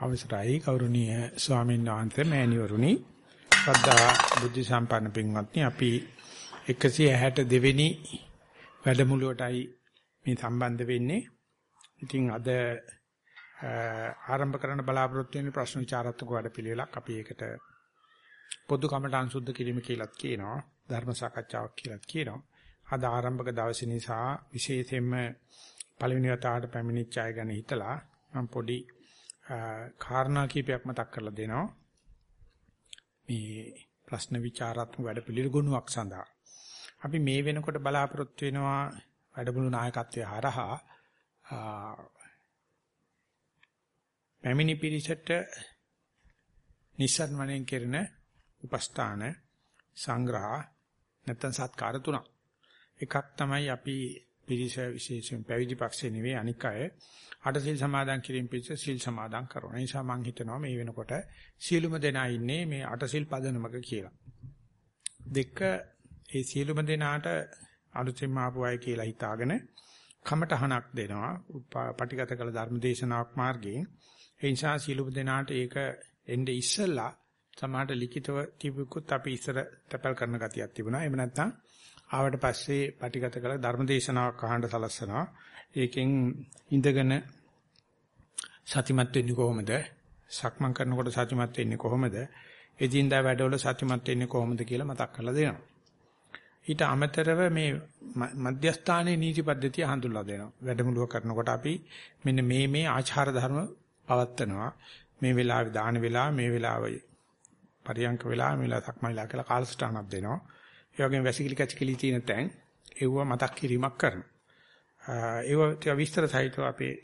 අවසරයි ගෞරවනීය ස්වාමීන් වහන්සේ මෑණිවරුනි ශ්‍රද්ධා බුද්ධ සම්පන්න පින්වත්නි අපි 162 වෙනි වැඩමුළුවටයි මේ සම්බන්ධ වෙන්නේ. ඉතින් අද ආරම්භ කරන්න බලාපොරොත්තු වෙන ප්‍රශ්න විචාරාත්මක වැඩපිළිවෙලක් අපි ඒකට පොදු කමටහන් සුද්ධ කිරීම කියලාත් කියනවා ධර්ම සාකච්ඡාවක් කියලාත් කියනවා. අද ආරම්භක දවසේ නිසා විශේෂයෙන්ම පළවෙනි වතාවට පැමිණිච්ච අය ගැන හිතලා මම පොඩි කාරණා කීපයක් මතක් කරලා දෙනවා. මේ ප්‍රශ්න විචාරාත්මක වැඩපිළිවෙල ගුණයක් සඳහා. අපි මේ වෙනකොට බලාපොරොත්තු වෙනවා වැඩමුළු නායකත්වයේ හරහා පැමිණි පිරිසට නිස්සාර වණෙන් කෙරෙන උපස්ථාන සංග්‍රහ නැත්නම් සත්කාර තුනක්. එකක් තමයි අපි පිරිස විශේෂයෙන් පැවිදි පක්ෂේ නෙවෙයි අනික් අය අටසිල් සමාදන් කිරීම පිණිස සිල් සමාදන් කරනවා. ඒ නිසා මම හිතනවා මේ වෙනකොට සියලුම දෙනා ඉන්නේ මේ අටසිල් පදනමක කියලා. දෙක ඒ සියලුම දෙනාට අලුතෙන් ආපු අය කියලා හිතාගෙන කමටහනක් දෙනවා. පටිගත කළ ධර්මදේශනාවක් මාර්ගයෙන්. ඒ නිසා සියලුම දෙනාට ඒක එnde ඉස්සලා සමහරට ලිඛිතව තිබුකුත් අපි ඉස්සර තැපල් කරන ගතියක් තිබුණා. එහෙම නැත්නම් ආවට පස්සේ පටිගත කළ ධර්මදේශනාවක් අහන්න සලස්සනවා. ඒකෙන් ඉඳගෙන සතිමත් වෙන්නේ කොහොමද? සක්මන් කරනකොට සතිමත් වෙන්නේ කොහොමද? එදින්දා වැඩවල සතිමත් වෙන්නේ කොහොමද කියලා මතක් කරලා දෙනවා. ඊට අමතරව මේ මධ්‍යස්ථානයේ නීති පද්ධතිය හඳුන්වලා දෙනවා. වැඩමුළුව කරනකොට අපි මෙන්න මේ මේ ආචාර ධර්ම පවත්නවා. මේ වෙලාවේ දාන වෙලාව මේ වෙලාවේ පරියංක වෙලාව මේ වෙලාව සක්මන්ලා කියලා කාලසටහනක් දෙනවා. ඒ වගේම වැසිකිලි කැචිකිලි තියෙන තැන් ඒව මතක් කිරීමක් කරනවා. ඒව ටික විස්තර සහිතව අපේ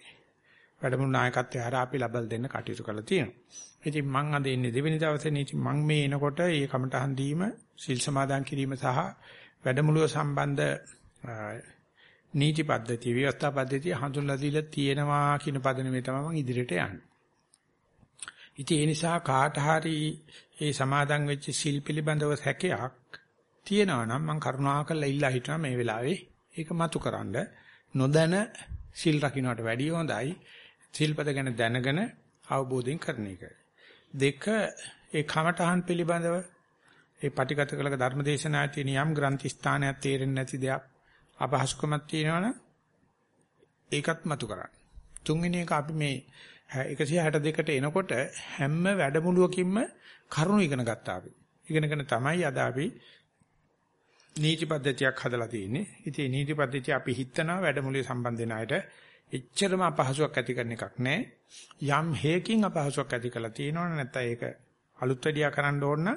වැඩමුළු නායකත්වයේ හරහා අපි ලබල් දෙන්න කටයුතු කරලා තියෙනවා. ඉතින් මම අද ඉන්නේ දෙවෙනි දවසේ නේ මම මේ එනකොට මේ කමටහන් දීම සිල් සමාදන් කිරීම සහ වැඩමුළුව සම්බන්ධ නීති පද්ධතිය ව්‍යවස්ථා පද්ධතිය හඳුන්ලා දීලා තියෙනවා කියන පදනමේ තමයි මම ඉදිරියට යන්නේ. ඉතින් ඒ නිසා කාට හරි මේ සමාදන් වෙච්ච සිල් පිළිබඳව හැකයක් තියෙනවා නම් මම කරුණාකරලා ඉල්ලා හිටනවා මේ වෙලාවේ ඒක මතුකරනද නොදැන සිල් රකින්නට වැඩිය හොඳයි සිල්පද ගැන දැනගෙන අවබෝධයෙන් කරන එක. දෙක ඒ කමඨහන් පිළිබඳව ඒ පටිගත කළ ධර්මදේශනා තියෙන යම් ග්‍රන්ථ ස්ථානයක් තේරෙන්නේ නැති දෙයක් අපහසුකමක් තියෙනවනම් ඒකත් මතු කරන්න. තුන්වෙනි එක අපි මේ 162ට එනකොට හැම වැඩමුළුවකින්ම කරුණු ඉගෙන ගත්තා අපි. ඉගෙනගෙන තමයි අද අපි නීති පද්ධතියක් හදලා තියෙන්නේ. ඉතින් නීති පද්ධතිය අපි හිතනවා වැඩමුළුවේ සම්බන්ධ වෙන අයට එච්චරම අපහසුයක් ඇති කරන එකක් නෑ. යම් හේකින් අපහසුයක් ඇති කරලා තියෙනවනේ නැත්නම් ඒක අලුත් වැඩියා කරන්න ඕන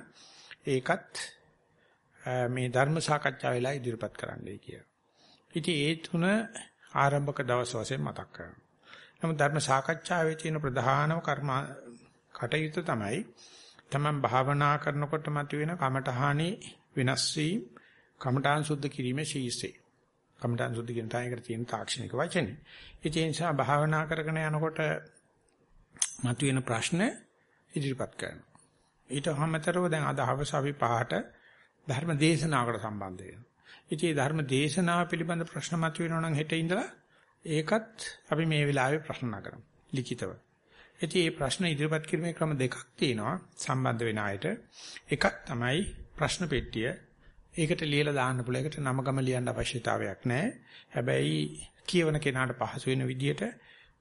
ඒකත් මේ ධර්ම සාකච්ඡා වෙලා ඉදිරිපත් කරන්නයි කියලා. ඉතින් ඒ තුන ආරම්භක දවස් වශයෙන් මතක් කරනවා. නමුත් ධර්ම සාකච්ඡාවේ තියෙන ප්‍රධානම කර්ම කටයුතු තමයි තමන් භාවනා කරනකොට මතුවෙන කමඨහානි වෙනස් වීම කමඨාන් සුද්ධ කිරීමේ ශීර්ෂේ. කමඨාන් සුද්ධ කියන තායකට තියෙන තාක්ෂණික වචනේ. ඒ නිසා භාවනා කරගෙන යනකොට මතුවෙන ප්‍රශ්න ඉදිරිපත් කරනවා. ඊට අමතරව දැන් අද හවස අපි පහට ධර්ම දේශනාවකට සම්බන්ධ වෙනවා. ඉතින් ධර්ම දේශනාව පිළිබඳ ප්‍රශ්න මතුවෙනවා නම් හෙට ඉඳලා ඒකත් අපි මේ වෙලාවේ ප්‍රශ්න කරමු. ලිඛිතව. ඉතින් මේ ප්‍රශ්න ඉදිරිපත් කිරීමේ ක්‍රම දෙකක් තියෙනවා සම්බන්ධ වෙන අයට. එකක් තමයි ප්‍රශ්න පෙට්ටිය ඒකට ලියලා දාන්න පුළුවන්. ඒකට නම ගම ලියන්න අවශ්‍යතාවයක් නැහැ. හැබැයි කියවන කෙනාට පහසු වෙන විදිහට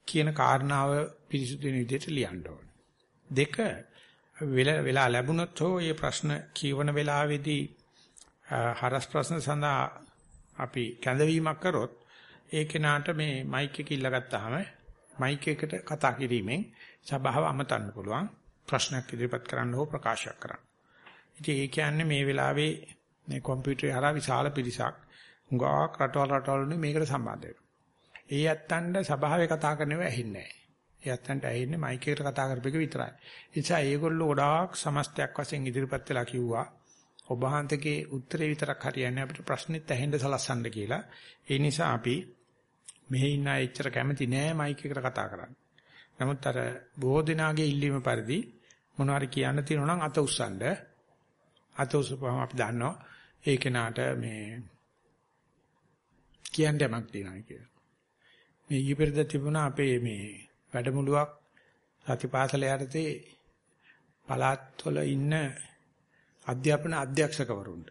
කියන කාරණාව පිරිසුදු වෙන විදිහට ලියන්න ඕනේ. දෙක වෙලා ලැබුණොත් හෝ මේ ප්‍රශ්න කියවන වෙලාවේදී හරස් ප්‍රශ්න සඳහා අපි කැඳවීමක් කරොත් ඒ කෙනාට මේ මයික් එක ඉල්ලගත්තාම මයික් එකට කතා කිරීමෙන් සභාව අමතන්න පුළුවන් ප්‍රශ්නයක් ඉදිරිපත් කරන්න හෝ ප්‍රකාශයක් කරන්න. ඉතින් ඒ කියන්නේ මේ වෙලාවේ මේ කම්පියුටරේ හරහා විශාල පිරිසක් හුඟක් රටවල් රටවල් වලින් මේකට සම්බන්ධ වෙනවා. ඒ ඇත්තන්ට සභාවේ කතා කරනව ඇහින්නේ නැහැ. ඒ ඇත්තන්ට ඇහින්නේ මයික් එකට කතා කරපෙක විතරයි. ඒ නිසා ඒගොල්ලෝ ගොඩාක් සමස්තයක් වශයෙන් ඉදිරිපත් වෙලා කිව්වා ඔබ වහන්සේගේ උත්තරේ විතරක් හරියන්නේ අපිට ප්‍රශ්නෙත් ඇහෙන්න සලස්සන්න කියලා. ඒ නිසා අපි මෙහි ඉන්න අය එච්චර කැමති නෑ මයික් එකට කතා කරන්න. නමුත් අර බොහෝ දෙනාගේ ඉල්ලීම පරිදි මොනවාරි කියන්න තියෙනවා නම් අත උස්සන්න. අත උස්සපුවම අපි දන්නවා ඒ කෙනාට මේ කියන්න යමක් තියෙනවා කියලා. මේ ඊපෙරද තිබුණා අපේ මේ වැඩමුළුවක් සතිපාසල යටතේ පළාත්වල ඉන්න අධ්‍යාපන අධ්‍යක්ෂකවරුන්ට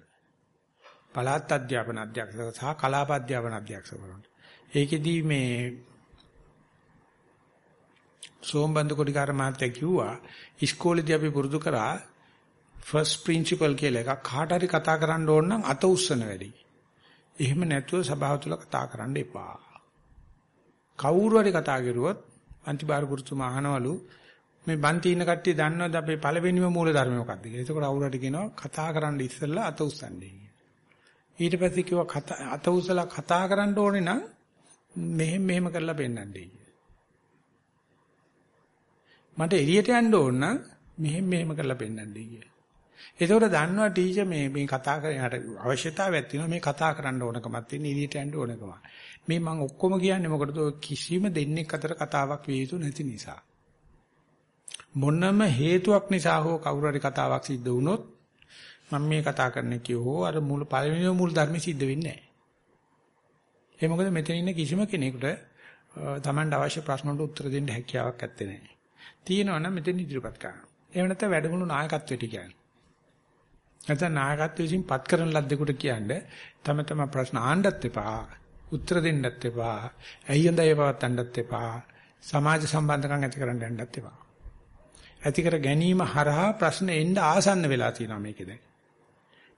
පළාත් අධ්‍යාපන අධ්‍යක්ෂක සහ කලාප අධ්‍යාපන අධ්‍යක්ෂකවරුන්ට ඒකෙදී මේ සෝම්බන්දු කොටිකාර මහත්තයා කිව්වා ඉස්කෝලේදී අපි පුරුදු කරා ෆස්ට් ප්‍රින්සිපල් කියලා එකක් කාට හරි කතා කරන්න ඕන නම් අත උස්සන වැඩි. එහෙම නැතුව සභාව තුල කතා කරන්න එපා. කවුරු හරි කතා කරුවොත් අන්තිබාර ගුරුතුමා අහනවලු මේ බන්ති ඉන්න කට්ටිය දන්නවද අපේ පළවෙනිම මූල ධර්ම මොකක්ද කියලා. එතකොට අවුරු හරි කියනවා කතා කරන්න ඉස්සෙල්ලා අත උස්සන්නේ කියලා. ඊට පස්සේ කිව්වා අත උස්සලා කතා කරන්න ඕනේ නම් මෙහෙම මෙහෙම කරලා පෙන්නන්නේ කියලා. මට එළියට යන්න ඕන නම් මෙහෙම මෙහෙම කරලා පෙන්නන්නේ කියලා. එතකොට දන්නවා ටීචර් මේ මේ කතා කරන අවශ්‍යතාවයක් තියෙනවා මේ කතා කරන්න ඕනකමක් තියෙන එළියට යන්න ඕනකම. මේ මම ඔක්කොම කියන්නේ මොකටද කිසිම දෙන්නෙක් අතර කතාවක් විය යුතු නැති නිසා. මොනම හේතුවක් නිසා හෝ කවුරු හරි කතාවක් සිද්ධ වුණොත් මම මේ කතා කරන්නේ කියෝ අර මූල පළවෙනිම මූල ධර්ම සිද්ධ වෙන්නේ නැහැ. ඒ මොකද මෙතන ඉන්න කිසිම කෙනෙකුට Tamanට අවශ්‍ය ප්‍රශ්න වලට උත්තර දෙන්න හැකියාවක් නැත්තේ නෑ. තියෙනවා නම් මෙතන ඉදිරිපත් කරන්න. එහෙම නැත්නම් වැඩමුළු නායකත්වයට කියන්නේ. නැත්නම් නායකත්වයෙන් විසින් පත් කරන ලද්දෙකුට කියන්නේ තම තම ප්‍රශ්න ආන්නත් එපා. උත්තර දෙන්නත් එපා. ඇයි හොඳයි පවත්තන්නත් එපා. සමාජ සම්බන්ධකම් ඇති කරන්න යන්නත් එපා. ඇති කර ගැනීම හරහා ප්‍රශ්න එන්න ආසන්න වෙලා තියෙනවා මේකේ දැන්.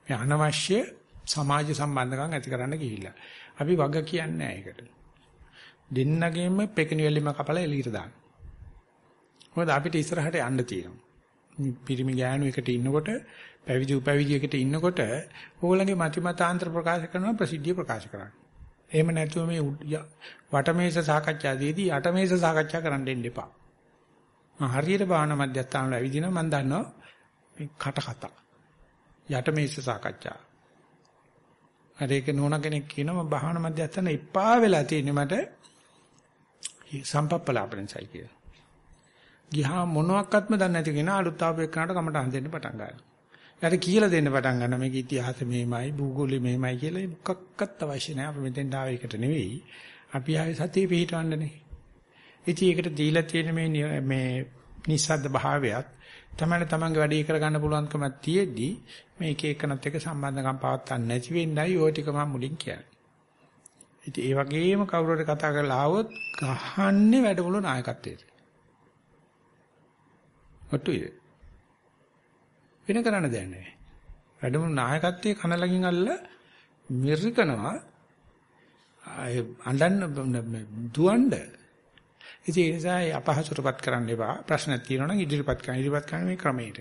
මේ අනවශ්‍ය සමාජ සම්බන්ධකම් ඇති කරන්න ගිහිල්ලා. අපි වග කියන්නේ නැහැ ඒකට. දෙන්නගෙම පෙකණියෙලිම කපලා එළියට දාන්න. මොකද අපිට ඉස්සරහට යන්න තියෙනවා. පිරිමි ගෑනු එකට ඉන්නකොට පැවිදි උපැවිදි එකට ඉන්නකොට ඕගොල්ලන්ගේ මති මතාන්තර ප්‍රකාශ කරනවා ප්‍රසිද්ධිය ප්‍රකාශ කරනවා. එහෙම නැතුව මේ වටමේස සාකච්ඡාදීදී යටමේස සාකච්ඡා කරන්න දෙන්න එපා. මම හරියට භාවනා මධ්‍යස්ථාන වල ඇවිදිනවා මම දන්නවා මේ කට කතා. යටමේස සාකච්ඡා. අර ඒක නෝන කෙනෙක් කියනවා මම භාවනා මධ්‍යස්ථාන එපා වෙලා තියෙන්නේ මට සම්පප්පලාපෙන්සයි කියලා. ගිහා මොනවත්ක්වත්ම දන්නේ නැති කෙනා අලුත් ආපු එක්කනට කමට හඳෙන්න පටන් ගන්නවා. යාට කියලා දෙන්න පටන් ගන්නවා මේක ඉතිහාස මෙහෙමයි භූගෝලෙ මෙහෙමයි කියලා මොකක්වත් අවශ්‍ය නැහැ. අපි මෙතෙන් ආව එකට නෙවෙයි. අපි ආයේ සතිය පිහිටවන්නනේ. ඉතින් ඒකට දීලා තියෙන මේ මේ නිස්සද්ද භාවයත් තමයි තමන්ගේ වැඩේ කරගන්න පුළුවන්කමක් තියෙද්දි මේ එක එකනත් එක්ක සම්බන්ධකම් පවත්වන්න නැති වෙන්නයි ওই ටික මම මුලින් කියන්නේ. ඉතින් ඒ වගේම කවුරු හරි කතා කරලා ආවොත් ගහන්නේ වැඩමුළු නායකත්වයට. ඔට්ටුයිද? වෙන කරන්න දෙයක් නැහැ. වැඩමුළු නායකත්වයේ කනලකින් අල්ල මිරිකනවා අඬන්න දුවන්න. ඉතින් ඒ නිසා අපහසුටපත් කරන්න එපා. ප්‍රශ්නක් තියෙනවා නම් ඉදිරිපත් කරන්න. ඉදිරිපත් කරන මේ ක්‍රමයට.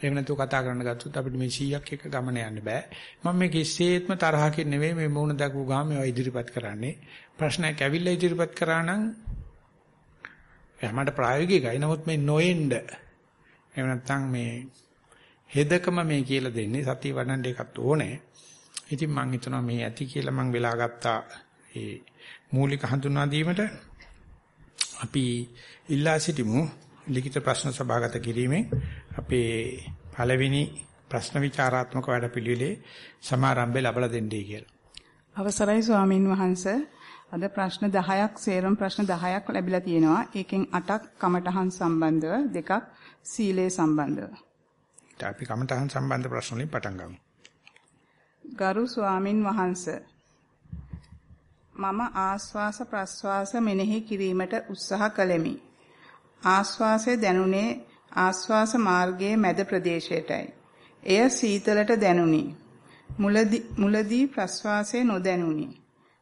එහෙම නැතුව කතා කරන්න ගත්තොත් අපිට මේ 100ක් එක ගමන යන්න බෑ. මම මේ කිසිසේත්ම තරහකින් නෙවෙයි මේ මොන දක්ව ගාම මේවා ඉදිරිපත් කරන්නේ. ප්‍රශ්නයක් ඇවිල්ලා ඉදිරිපත් කරා නම් එහමඩ ප්‍රායෝගිකයි. නමුත් මේ නොඑන්න එහෙම නැත්නම් මේ හෙදකම මේ කියලා දෙන්නේ සතිය වඩන්න එකත් ඕනේ. ඉතින් මම හිතනවා මේ ඇති කියලා මම වෙලා ගත්තා ඒ මූලික හඳුනා දීමට අපි ඉල්ලා සිටිමු ලිඛිත ප්‍රශ්න සභාගත කිරීමෙන් අපේ පළවෙනි ප්‍රශ්න විචාරාත්මක වැඩපිළිවෙලේ සමාරම්භය ලබා දෙන්නයි කියලා. අවසරයි ස්වාමින් වහන්සේ අද ප්‍රශ්න 10ක් සේරම ප්‍රශ්න 10ක් ලැබිලා තියෙනවා. ඒකෙන් 8ක් කමඨහන් සම්බන්ධව, දෙකක් සීලේ සම්බන්ධව. අපි කමඨහන් සම්බන්ධ ප්‍රශ්න වලින් පටන් ගමු. ගරු ස්වාමින් වහන්සේ මම ආස්වාස ප්‍රස්වාස මෙනෙහි කිරීමට උත්සාහ කළෙමි. ආස්වාසය දැනුනේ ආස්වාස මාර්ගයේ මැද ප්‍රදේශයටයි. එය සීතලට දැනුනි. මුලදී ප්‍රස්වාසය නොදැනුනි.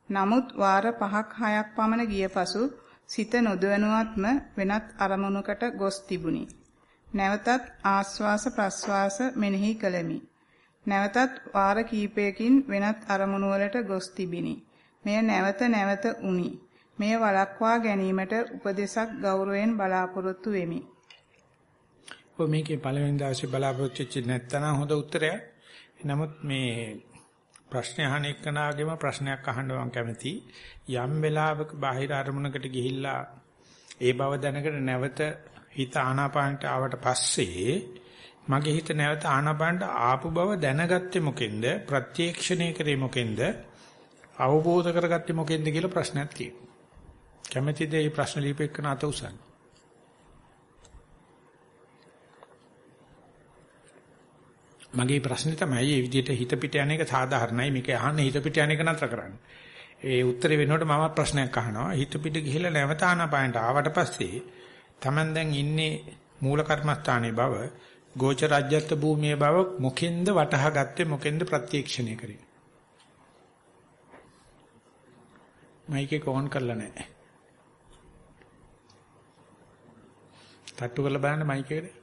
නමුත් වාර 5ක් 6ක් පමණ ගිය පසු සිත නොදවනුවත්ම වෙනත් අරමුණකට ගොස් තිබුණි. නැවතත් ආස්වාස ප්‍රස්වාස මෙනෙහි කළෙමි. නැවතත් වාර කිහිපයකින් වෙනත් අරමුණු වලට ගොස් තිබිනි. මෙය නැවත නැවත උනි. මෙය වළක්වා ගැනීමට උපදේශක් ගෞරවයෙන් බලාපොරොත්තු වෙමි. ඔය මේකේ පළවෙනි දවසේ බලාපොරොත්තු වෙච්ච නැත්තනම් හොඳ උත්තරයක්. නමුත් මේ ප්‍රශ්න අහන එක්කනාගෙම ප්‍රශ්නයක් අහන්න මම කැමති. යම් වෙලාවක බාහිර අරමුණකට ගිහිල්ලා ඒ බව දැනගෙන නැවත හිත ආනාපානට ආවට පස්සේ මගේ හිත නැවත ආනාපානට ආපු බව දැනගත්තේ මොකෙන්ද? ප්‍රත්‍යක්ෂණය කරේ මොකෙන්ද? අවබෝධ කරගත්තේ මොකෙන්ද කියලා ප්‍රශ්නයක් තියෙනවා. කැමැතිද මේ ප්‍රශ්න ලියපෙන්න අත උසන්න? මගේ ප්‍රශ්නේ තමයි මේ විදිහට හිත පිට යන එක සාධාරණයි මේක අහන්නේ හිත පිට යන එක නතර කරන්න. ඒ උත්තරේ වෙනකොට මම ප්‍රශ්නයක් අහනවා හිත පිට ගිහිල්ලා නැවත ආනපානට ආවට පස්සේ Taman දැන් ඉන්නේ මූල කර්මස්ථානයේ බව, ගෝච රාජ්‍යත්ව භූමියේ බව මොකෙන්ද වටහා ගත්තේ මොකෙන්ද ප්‍රත්‍යක්ෂණය කරේ? මයික් එක ඕන් කරලා නැහැ. තට්ටු කරලා බලන්න මයික් එකට.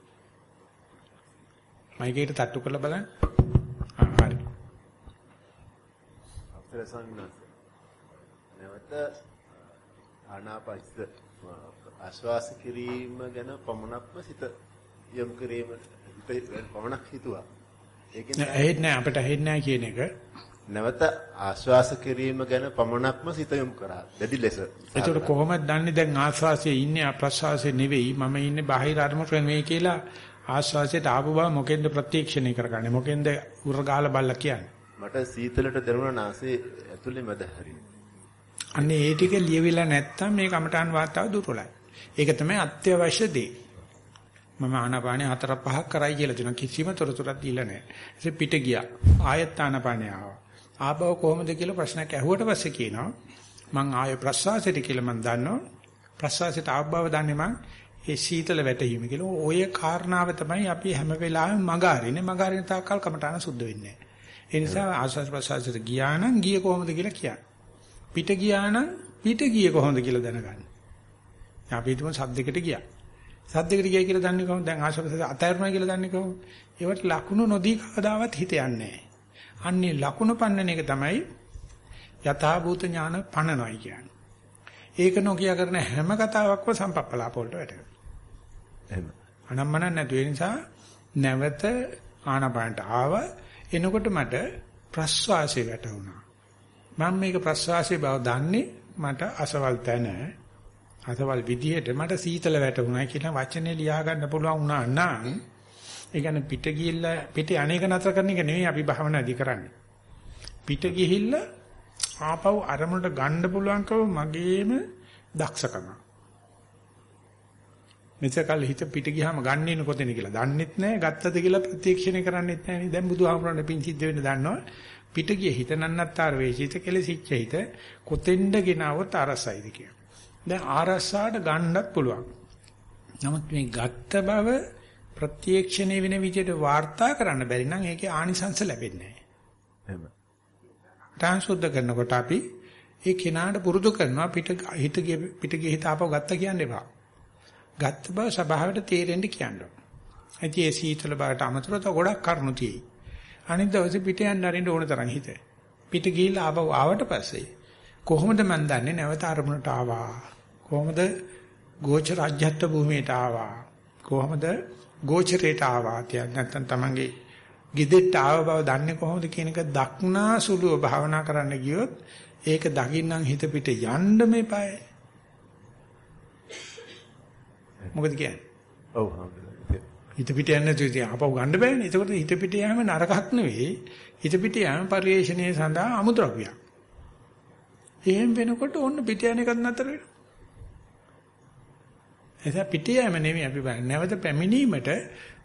මයික් එකට තට්ටු කරලා බලන්න. ආ හරි. අපතර සංඥාස. නැවත ආනාපානස ආශ්වාස කිරීම ගැන පමණක්ම සිත යොමු කිරීමට පමණක් හිතුවා. ඒකෙන් ඇහෙන්නේ නැහැ අපිට ඇහෙන්නේ නැහැ කියන එක. නැවත ආශ්වාස කිරීම ගැන පමණක්ම සිත යොමු කරා. දැඩි ලෙස. ඒකට කොහොමද දන්නේ දැන් ආශ්වාසයේ ඉන්නේ ප්‍රශ්වාසයේ නෙවෙයි මම ඉන්නේ බාහිර අරමුණක නෙවෙයි කියලා ආශ්වාසයට ආපු බව මොකෙන්ද ප්‍රත්‍යක්ෂණය කරගන්නේ මොකෙන්ද උරගාල බල්ලා කියන්නේ මට සීතලට දැනුණා නාසයේ ඇතුලේ මැද හරිය. අන්නේ ඒ ටික ලියවිලා නැත්තම් මේ කමඨාන් වාතාව දුර්වලයි. ඒක තමයි අත්‍යවශ්‍ය දේ. මම ආනාපානේ හතර පහක් කරයි කියලා දෙනවා කිසිම තොරතුරක් දීලා නැහැ. ඒක පිට ගියා. ආයත් ආනාපානේ ආවා. ආපහු කොහොමද කියලා ප්‍රශ්නයක් ඇහුවට පස්සේ කියනවා මං ආයෙ ප්‍රසවාසයට කියලා මං දන්නවා. ප්‍රසවාසයට ආව බව දන්නේ මං ඒ සීතල වැටීම කියලා. ඔය කාරණාව තමයි අපි හැම වෙලාවෙම මග අරින්නේ. මග අරින තාක්කල් කමටහන සුද්ධ වෙන්නේ නැහැ. ඒ නිසා ආස්වාද ප්‍රසවාසයට ගියා නම් ගියේ කොහොමද කියලා කියන්න. පිට ගියා නම් පිට ගියේ කොහොමද කියලා දැනගන්න. අපි හිතමු සද්දයකට ගියා. සද්දයකට ගියා කියලා දන්නේ කොහොමද? දැන් ආශ්වාසය අතහැරනවා කියලා දන්නේ කොහොමද? ඒවට ලකුණු නොදී කවදාවත් හිත යන්නේ නැහැ. අන්නේ ලකුණු පන්නන එක තමයි යථාභූත ඥාන පන්නනවායි කියන්නේ. ඒක නොකිය කරන හැම කතාවක්ම සම්පප්පලාප වලට වැටෙනවා. එහෙම. අනම්මන නැතු ඒ නිසා නැවත ආනපානට ආව එනකොට මට ප්‍රස්වාසය වැටුණා. මම මේක ප්‍රස්වාසයේ බව දන්නේ මට අසවල් තැන අසවල් විදිහට මට සීතල වැටුණා කියන වචනේ ලියා ගන්න පුළුවන් වුණා නම් ඒ කියන්නේ පිට ගිහිල්ලා පිට අනේක නතර කරන එක නෙවෙයි අපි භාවනාදි කරන්නේ. පිට ගිහිල්ලා ආපහු අරමුණට ගන්න පුළුවන්කම මගේම දක්ෂකම. මෙතකල් හිත පිට ගියාම ගන්නෙ න කොතෙන්ද කියලා දන්නෙත් නැහැ ගත්තද කියලා ප්‍රත්‍යක්ෂණය කරන්නෙත් නැහැ නේ දැන් බුදුහාමුදුරනේ පිං සිද්ධ වෙන්න දන්නවා පිට ගිය හිත නන්නත්තර වේචිත කෙලසිච්ච හිත කොතෙන්ද ගෙනවොත් අරසයිද කියලා දැන් ආරස්සාට ගන්නත් පුළුවන් නමුත් මේ ගත්ත බව ප්‍රත්‍යක්ෂණය වෙන විදිහට වාර්තා කරන්න බැරි නම් ඒකේ ආනිසංස ලැබෙන්නේ නැහැ එහෙම කරනකොට අපි ඒ කෙනාට පුරුදු කරනවා පිට හිත පිට ගිය හිත ආපහු ගත්ත කියන්නේ බා ගත්ත බව ස්වභාවයට තේරෙන්න කියනවා. ඇයි ඒ සීතල බවට අමතරව තව ගොඩක් කරුණු තියෙයි. අනිත් දවසේ පිට යන්න අරින්න ඕන තරම් හිත. පිට ගිහිල්ලා ආව ආවට පස්සේ කොහොමද මන් දන්නේ නැවත අරමුණට ආවා? කොහොමද ගෝච රාජ්‍යත්ව භූමියට ආවා? කොහොමද ගෝචරයට ආවා? නැත්තම් තමන්ගේ ගෙදෙට්ට ආව බව දන්නේ කොහොමද කියන එක දක්නා සුළුව භාවනා කරන්න ගියොත් ඒක දකින්නම් හිත පිට යන්න මේපායි. මොකද කියන්නේ? ඔව් හිත පිට යන්නේ නැතුව ඉතින් ආපහු ගන්න බෑනේ. ඒකට හිත පිට යෑම නරකක් නෙවෙයි. හිත පිට යෑම පරිේශණයේ සඳහා අමුද්‍රව්‍යයක්. එහෙම වෙනකොට ඕන්න පිට යන එකත් නතර වෙනවා. එතන පිට යෑම නෙවෙයි අපි බලන්නේ. නැවත පැමිණීමට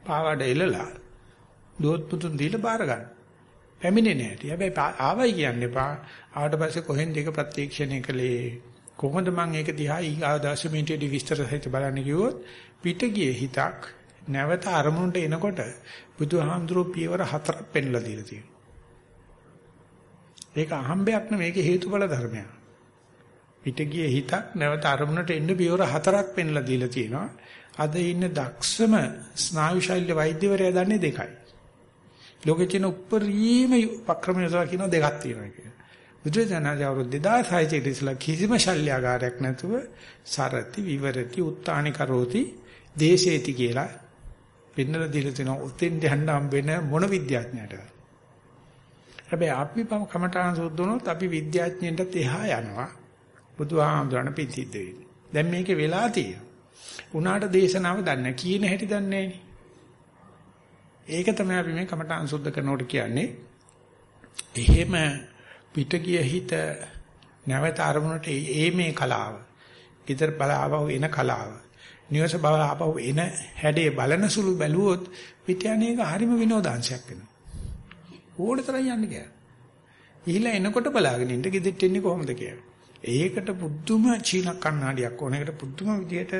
පාවඩ එලලා දෝත් පුතුන් දීලා බාර ගන්න. පැමිණෙන්නේ නැහැටි. හැබැයි ආවයි කියන්න එපා. ආවට පස්සේ කොහෙන්ද ඒක ප්‍රත්‍යක්ෂණය කළේ? කොහොමද මම ඒක දිහා ඊගාව දවසේ මිනිටෙදි විස්තර සහිත බලන්න කිව්වොත් පිට ගියේ හිතක් නැවත අරමුණට එනකොට බුදුහාමුදුරුවෝ පියවර හතරක් පෙන්ලා දීලා තියෙනවා. ඒක අහම්බයක් නෙමෙයි මේක හේතුඵල ධර්මයක්. පිට ගියේ හිතක් නැවත අරමුණට එන්න පියවර හතරක් පෙන්ලා දීලා තියෙනවා. අද ඉන්න දක්ෂම ස්නායු ශෛල්‍ය වෛද්‍යවරයා දන්නේ දෙකයි. ලෝකේ තියෙන උප්පරීම උපක්‍රම යොදලා කියන දෙකක් තියෙනවා කියලා. බුදුරජාණන් අවුරුදු 2600 කට ඉස්සලා කිසිම ශල්‍යගාරයක් නැතුව සරති විවරති උත්තානි කරෝති දේශේති කියලා පින්නලා දීලා තිනවා උතෙන් යන්න හම්බෙන මොන විද්‍යාඥයට. හැබැයි අපි කමඨාන සුද්ධුනොත් අපි විද්‍යාඥයන්ටත් එහා යනවා. බුදුහාමුදුරණ පිටිද්ද වෙන්නේ. දැන් මේකේ වෙලා තියෙනවා. උනාට දේශනාව දන්නේ කීන හැටි දන්නේ ඒක තමයි අපි මේ කමඨාන් සුද්ධ කරනකොට කියන්නේ. එහෙම පිට ගිය හිත නැවත අරමුණට ඒ මේ කලාව. ඊතර බලාවව එන කලාව. නිවස බලාවව එන හැඩේ බලන සුළු බැලුවොත් පිට යන්නේක හරිම විනෝදාංශයක් වෙනවා. ඕන තරම් යන්න ගියා. ඊළඟ එනකොට බලාගෙන ඉන්න ගෙදෙට්ට එන්නේ කොහොමද කියලා. ඒකට පුදුම චීන කන්නඩියක් ඕන. ඒකට පුදුම විදියට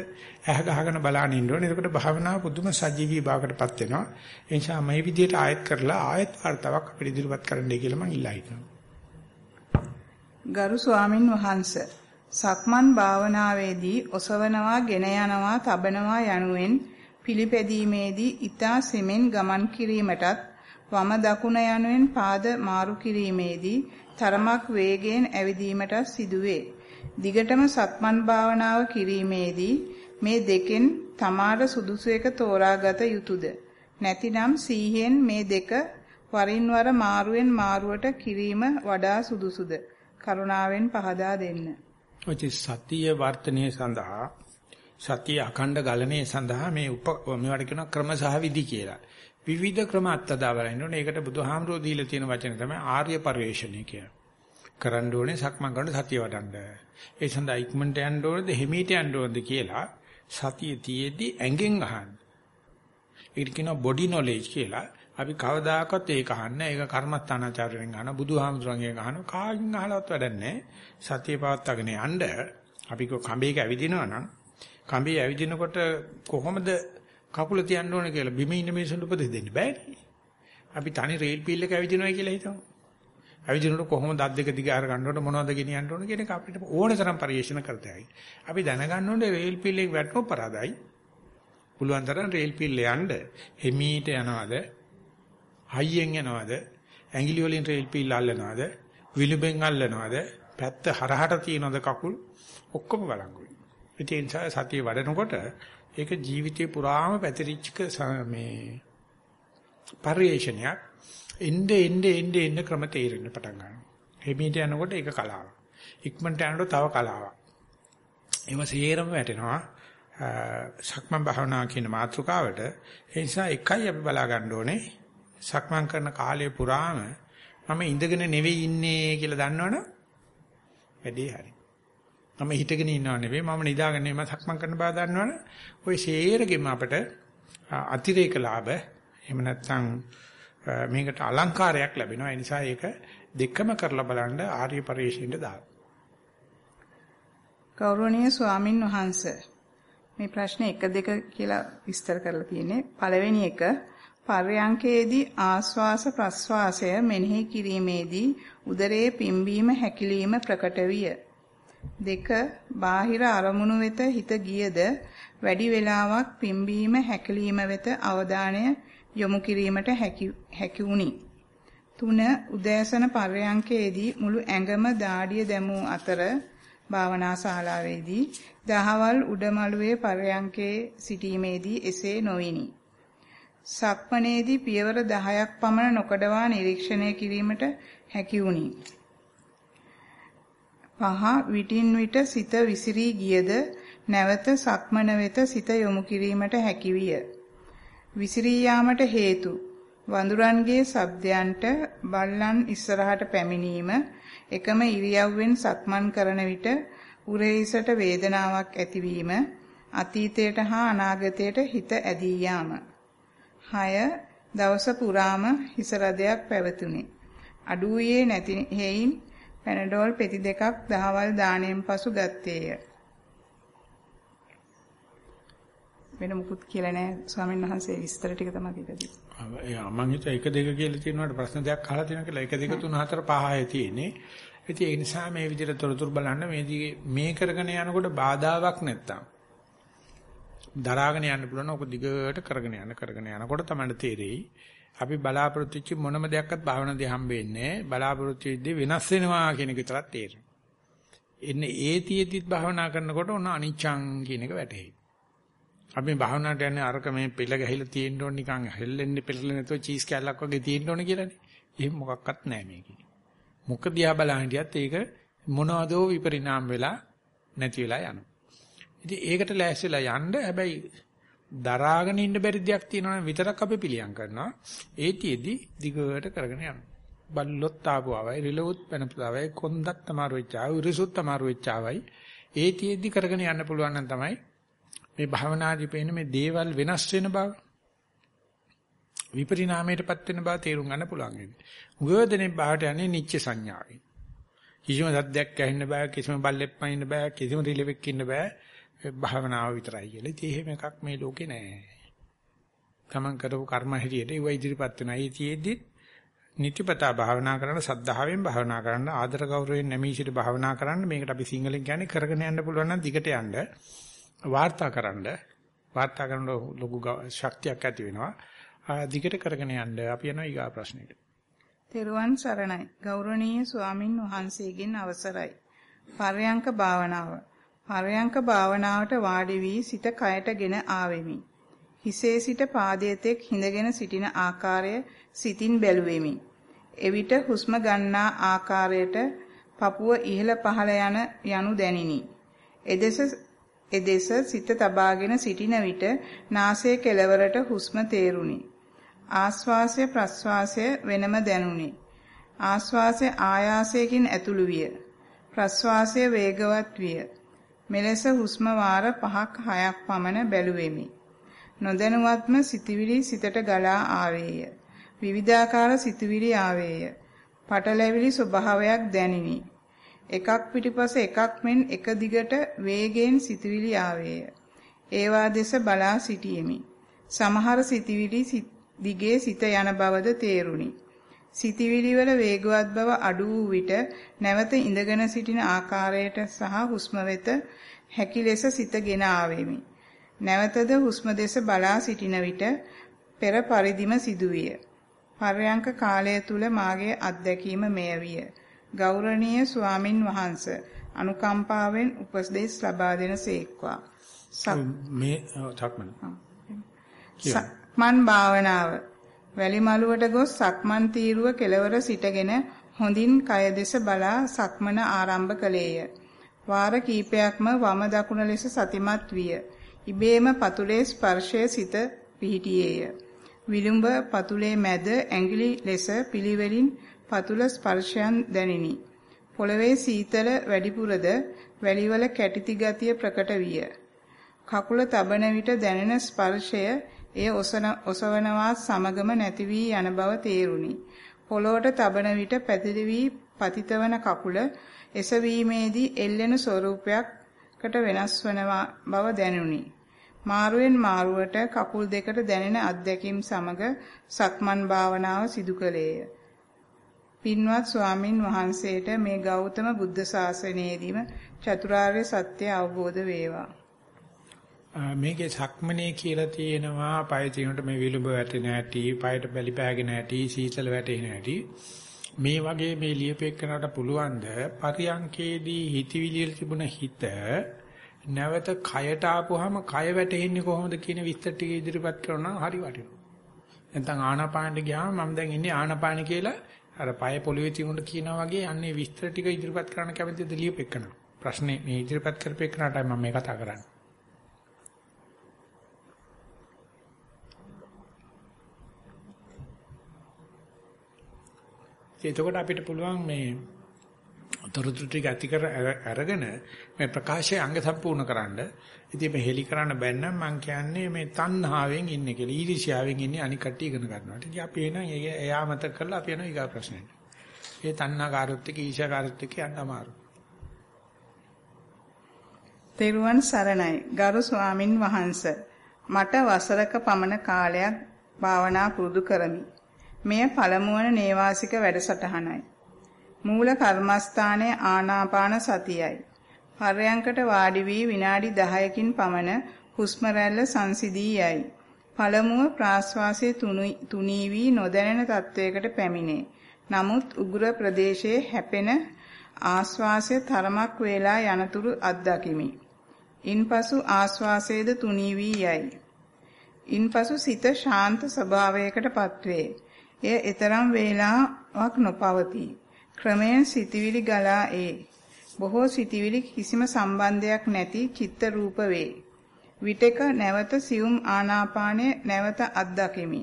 ඇහ ගහගෙන බලාගෙන ඉන්න ඕනේ. එතකොට භාවනාව පුදුම සජීවී භාවකටපත් වෙනවා. ඒ නිසා මේ විදියට ආයත් කරලා ආයත් වර්තාවක් අපිට ඉදිරිපත් කරන්නයි කියලා මම ඉල්ලා හිටිනවා. ගරු ස්වාමින් වහන්සේ සක්මන් භාවනාවේදී ඔසවනවා, ගෙන යනවා, තබනවා යනුවෙන් පිළිපැදීමේදී ඊතා සෙමෙන් ගමන් කිරීමටත් වම දකුණ යනුවෙන් පාද මාරු කිරීමේදී තරමක් වේගයෙන් ඇවිදීමට සිදුවේ. දිගටම සක්මන් භාවනාව කිරීමේදී මේ දෙකෙන් තමාට සුදුසු එක තෝරාගත යුතුයද? නැතිනම් සීහෙන් මේ දෙක වරින් වර මාරුවෙන් මාරුවට කිරීම වඩා සුදුසුද? කරුණාවෙන් පහදා දෙන්න. ඔච සතිය වර්ධනයේ සඳහා සතිය අඛණ්ඩ ගලණයේ සඳහා මේ උප මේවට කියනවා ක්‍රම සහ විදි කියලා. විවිධ ක්‍රම අත්දැක බලන්න ඕනේ. ඒකට බුදුහාමුදුරුවෝ දීලා තියෙන වචන තමයි ආර්ය පරිශ්‍රණය කියලා. කරන්න ඕනේ සක්මන් කරන සතිය වඩන්න. ඒ සඳහා ඉක්මනට යන්න ඕනද හිමීට යන්න ඕනද කියලා සතිය තියේදී ඇඟෙන් අහන්න. ඒක කියනවා බොඩි නොලෙජ් කියලා. අපි කවදාකවත් ඒක අහන්නේ ඒක කර්මස්ථානාචාර්යයෙන් අහන බුදුහාමුදුරන්ගෙන් අහන කාගෙන් අහලවත් වැඩක් නැහැ. සතිය පවත්වාගෙන යන්න අපි කඹේක ඇවිදිනවා නම් කඹේ ඇවිදිනකොට කොහොමද කකුල තියන්න ඕන කියලා බිම ඉන්න මිනිසුන්ට උපදෙස් දෙන්න බෑනේ. අපි තනි රේල් පීල් එක ඇවිදිනවා කියලා හිතමු. ඇවිදිනකොට කොහොමද අත් දෙක දිග අර ගන්නකොට මොනවද ගෙනියන්න ඕන කියන එක අපිට ඕන තරම් පරිශන කරතයි. අපි දැනගන්න ඕනේ රේල් පීල් එක වැටෙනව පරාදයි. පුළුවන් තරම් රේල් පීල් යන්න හිමීට යනවාද? හයියෙන් යනවාද? ඇඟිලි වලින් රේල් පීල් අල්ලනවාද? විලුඹෙන් අල්ලනවාද? පැත්ත හරහට තියනවද කකුල්? ඔක්කොම බලංගුයි. ඒ නිසා සතිය වඩනකොට ඒක ජීවිතේ පුරාම පැතිරිච්ච මේ පරිේශනයක් එnde එnde එnde එnde ක්‍රම තේරෙන්න පටන් ගන්නවා. හිමීට යනකොට ඒක කලාවක්. ඉක්මනට යනකොට තව කලාවක්. ඒව සියරම වැටෙනවා. සක්මන් භාවනා කියන මාතෘකාවට ඒ නිසා එකයි අපි බලා ගන්න ඕනේ සක්මන් කරන කාලය පුරාම මම ඉඳගෙන නෙවෙයි ඉන්නේ කියලා දන්නවනම් වැඩේ හරි. මම හිටගෙන ඉන්නව නෙවෙයි මම නිදාගෙන ඉන්න සක්මන් කරන බව දන්නවනේ ওই ෂේරගෙම අපිට අතිරේක ලාභ එහෙම නැත්නම් මේකට අලංකාරයක් ලැබෙනවා ඒ නිසා ඒක දෙකම කරලා බලන්න ආර්ය පරිශ්‍රයෙන්ද දාන්න. ගෞරවනීය ස්වාමින් වහන්සේ මේ ප්‍රශ්නේ 1 2 කියලා විස්තර කරලා තියෙන්නේ පළවෙනි එක පර්යංකයේදී ආස්වාස ප්‍රස්වාසය මෙනෙහි කිරීමේදී උදරයේ පිම්බීම හැකිලිම ප්‍රකට විය. දෙක බාහිර අරමුණු වෙත හිත ගියද වැඩි වේලාවක් පිම්බීම හැකිලිම වෙත අවධානය යොමු කිරීමට හැකි වුණි. තුන උදෑසන පර්යංකයේදී මුළු ඇඟම දාඩිය දැමූ අතර භාවනා ශාලාවේදී දහවල් උඩමළුවේ පර්යංකයේ සිටීමේදී එසේ නොවිනි. සක්මණේදී පියවර 10ක් පමණ නොකඩවා නිරීක්ෂණය කිරීමට හැකි වුණි. පහ විටින් විට සිත විසිරී ගියද නැවත සක්මන වෙත සිත යොමු කිරීමට හැකි විය. විසිරී යාමට හේතු වඳුරන්ගේ ශබ්දයන්ට බල්ලන් ඉස්සරහට පැමිණීම එකම ඉරියව්වෙන් සක්මන් කරන විට උරහිසට වේදනාවක් ඇතිවීම අතීතයට හා අනාගතයට හිත ඇදී යාම 6 දවස පුරාම හිස රදයක් පැවතුණි අඩුවේ නැති හේයින් පැනඩෝල් පෙති දෙකක් දහවල් දාණයෙන් පසු ගත්තේය. වෙන මුකුත් කියලා නෑ ස්වාමීන් වහන්සේ විස්තර ටික තමයි දීලා තියෙන්නේ. මම හිතුවා එක දෙක කියලා තියෙනවාට ප්‍රශ්න දෙකක් අහලා තියෙනවා කියලා. එක දෙක තුන හතර පහ ආයේ තියෙන්නේ. ඉතින් ඒ නිසා මේ විදිහට තොරතුරු බලන්න මේ මේ කරගෙන යනකොට බාධාවක් නැත්තම් දරාගෙන යන්න පුළුවන්. ඔක දිගට කරගෙන යන කරගෙන යනකොට තමයි තේරෙයි. අපි බලාපොරොත්තු වෙච්ච මොනම දෙයක්වත් භාවනාවේ හම්බෙන්නේ බලාපොරොත්තු වෙද්දී වෙනස් වෙනවා කියන එක විතරක් තේරෙනවා. එන්නේ ඒතියෙදිත් භාවනා කරනකොට ඔන්න අනිච්ඡං කියන එක වැටහෙයි. අපි භාවනාවට යන්නේ අරක මේ පෙළ ගැහිලා තියෙන්න ඕන නිකන් හෙල්ලෙන්නේ පෙළෙන්නේ නැතුව චීස් කැල්ලක් වගේ තියෙන්න ඕන කියලානේ. එහෙම මොකක්වත් නැහැ මේකේ. මුක දිහා බලන හිටියත් ඒක මොනවදෝ විපරිණාම වෙලා නැති වෙලා යනවා. ඉතින් ඒකට ලෑස්තිලා යන්න හැබැයි දරාගෙන ඉන්න බැරි දෙයක් තියෙනවා විතරක් අපි පිළියම් කරනවා. ඒතිෙදි දිගට කරගෙන යනවා. බල්ලොත් ආපුවවයි රිලවුත් වෙනපුවවයි කොන්දක් තමාරු වෙච්චාවයි උරිසුත් තමාරු වෙච්චාවයි ඒතිෙදි කරගෙන යන්න පුළුවන් නම් තමයි මේ භවනාදී පේන මේ දේවල් වෙනස් වෙන බව විපරිණාමයටපත් වෙන බව තේරුම් ගන්න පුළුවන් වෙන්නේ. උගෝදෙනේ බාහට යන්නේ නිච්ච සංඥාවෙන්. කිසිම සද්දයක් ඇහෙන්න බෑ, කිසිම බල්ලෙක් පනින්න බෑ, කිසිම රිලෙවෙක් ඉන්න බෑ. භාවනාව විතරයි කියලා. ඉතින් එහෙම එකක් මේ ලෝකේ නෑ. තමන් කරපු කර්ම හැටියට ඒව ඉදිරිපත් වෙනවා. ඒ තියේදී නිතිපතා භාවනා කරන සද්ධාවෙන් භාවනා කරන්න ආදර ගෞරවයෙන් නැමී සිට භාවනා කරන්න මේකට අපි සිංහලෙන් කියන්නේ කරගෙන යන්න පුළුවන් නම් දිගට යන්න වාර්තා කරන්න වාර්තා කරන ලොකු ශක්තියක් ඇති වෙනවා. දිගට කරගෙන යන්න අපි යනවා ඊගා ප්‍රශ්නෙට. තෙරුවන් සරණයි. ගෞරවනීය ස්වාමින් වහන්සේගෙන් අවසරයි. පර්යංක භාවනාව. පර්යංක භාවනාවට වාඩි වී සිත කයටගෙන ආවෙමි. හිසේ සිට පාදයේ තෙක් හිඳගෙන සිටින ආකාරය සිතින් බැලුවෙමි. එවිට හුස්ම ගන්නා ආකාරයට පපුව ඉහළ පහළ යන යනු දැනිනි. එදෙස එදෙස සිත තබාගෙන සිටින විට නාසයේ කෙළවරට හුස්ම තේරුණි. ආස්වාසය ප්‍රස්වාසය වෙනම දැනුනි. ආස්වාසය ආයාසයෙන් ඇතුළු විය. ප්‍රස්වාසය වේගවත් විය. මෙලෙස හුස්ම වාර 5ක් 6ක් පමණ බැලුවෙමි. නොදැනුවත්ම සිතවිලි සිතට ගලා ආවේය. විවිධාකාර සිතවිලි ආවේය. පටලැවිලි ස්වභාවයක් දැනිනි. එකක් පිටිපස එකක් මෙන් එක දිගට වේගයෙන් සිතවිලි ආවේය. ඒවා දෙස බලා සිටියෙමි. සමහර සිතවිලි දිගේ සිත යන බවද තේරුණි. සිතවිලි වල වේගවත් බව අඩු වූ විට නැවත ඉඳගෙන සිටින ආකාරයට සහ හුස්ම වෙත හැකි ලෙස සිතගෙන ආවෙමි. නැවතද හුස්ම දෙස බලා සිටින විට පෙර පරිදිම සිදුවිය. පර්යංක කාලය තුල මාගේ අත්දැකීම මෙය විය. ගෞරවනීය ස්වාමින් වහන්සේ අනුකම්පාවෙන් උපදෙස් ලබා දෙන සේක්වා. මේ. සක්මන් භාවනාව වැලි මළුවට ගොස් සක්මන් තීරුව කෙලවර සිටගෙන හොඳින් කය දෙස බලා සක්මන ආරම්භ කළේය. වාර කීපයක්ම වම දකුණ ලෙස සතිමත් විය. ඉබේම පතුලේ ස්පර්ශයේ සිත පිහිටියේය. විලුඹ පතුලේ මැද ඇඟිලි ලෙස පිළිවෙලින් පතුල ස්පර්ශයන් දැනිනි. පොළවේ සීතල වැඩිපුරද වැලිවල කැටිති ගතිය ප්‍රකට විය. කකුල තබන විට දැනෙන ස්පර්ශය එය ඔසවනවා සමගම නැති වී යන බව තේරුණි. පොළොවට තබන විට පැතිරි වී පතිතවන කකුල එසවීමේදී එල්ලෙන ස්වරූපයකට වෙනස් වන බව දැනුනි. මාරුවෙන් මාරුවට කකුල් දෙකට දැනෙන අත්දැකීම් සමග සක්මන් භාවනාව සිදු කළේය. පින්වත් ස්වාමින් වහන්සේට මේ ගෞතම බුද්ධ ශාසනයේදීම චතුරාර්ය සත්‍ය අවබෝධ වේවා. මේකේ සක්මනේ කියලා තියෙනවා පය තිනුට මේ විලුඹ වැටෙන හැටි, පයට බැලි පෑගෙන හැටි, සීතල වැටෙන හැටි. මේ වගේ මේ ලියපෙන්නට පුළුවන්ද පරියංකේදී හිතවිලි තිබුණ හිත නැවත කයට ආපුවාම කය වැටෙන්නේ කොහොමද කියන විස්තර ටික ඉදිරිපත් කරනවා හරි වටිනවා. නැත්නම් ආනාපානෙ ගියාම මම දැන් ඉන්නේ ආනාපානෙ කියලා අර පය පොළවේ තිනුට කියනවා වගේ අන්නේ විස්තර ටික ඉදිරිපත් කරන්න කැමතිද ලියපෙන්න. ප්‍රශ්නේ මේ ඉදිරිපත් කරපේකනටයි මම මේ කතා කරන්නේ. එතකොට අපිට පුළුවන් මේ තොරතුරු ටික ඇති කර අරගෙන මේ ප්‍රකාශය අංග සම්පූර්ණ කරන්න. ඉතින් මේ හෙලි කරන්න බැන්නම් මම කියන්නේ මේ තණ්හාවෙන් ඉන්නේ කියලා. ඊර්ෂ්‍යාවෙන් ඉන්නේ අනික් කට්ටිය ඉගෙන ගන්නවා. ඉතින් අපි එන එයා මත කරලා අපි යනවා ඊගා ප්‍රශ්නෙට. ඒ තණ්හාකාරොත් එක්ක ඊර්ෂ්‍යාකාරොත් එක්ක යන්න අමාරුයි. තෙරුවන් සරණයි ගරු ස්වාමින් වහන්සේ මට වසරක පමණ කාලයක් භාවනා පුරුදු කරමි. මෙය පළමුවන නේවාසික වැඩසටහනයි. මූල කර්මස්ථානයේ ආනාපාන සතියයි. පර්යංකට වාඩි වී විනාඩි 10කින් පමණ හුස්ම රැල්ල සංසිදී යයි. පළමුව ප්‍රාශ්වාසයේ තුනී වී නොදැනෙන තත්වයකට පැමිණේ. නමුත් උග්‍ර ප්‍රදේශයේ හැපෙන ආශ්වාසය තරමක් වේලා යනතුරු අත්දකිමි. ඉන්පසු ආශ්වාසයේද තුනී වී යයි. ඉන්පසු සිත ශාන්ත ස්වභාවයකට පත්වේ. එය ඊතරම් වේලාවක් නොපවතී. ක්‍රමයෙන් සිටිවිලි ගලා ඒ. බොහෝ සිටිවිලි කිසිම සම්බන්ධයක් නැති චිත්ත රූප වේ. විටක නැවත සියුම් ආනාපානය නැවත අත්දකිමි.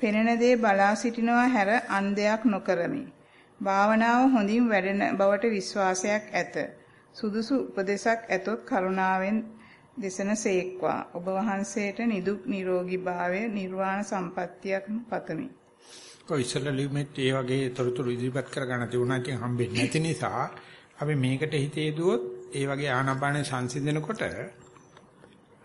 පෙනෙන දේ බලා සිටිනවා හැර අන් දෙයක් නොකරමි. භාවනාව හොඳින් වැඩෙන බවට විශ්වාසයක් ඇත. සුදුසු උපදේශක් ඇතොත් කරුණාවෙන් දෙසන සේක්වා ඔබ වහන්සේට නිදුක් නිරෝගී භාවය නිර්වාණ සම්පත්තියක් පතමි. කොයිසල ලිමිට් ඒ වගේ තොරතුරු ඉදිරිපත් කර ගන්න තියුණා කියන හම්බෙන්නේ නැති නිසා අපි මේකට හිතේ දුවොත් ඒ වගේ ආනාපාන සංසිඳනකොට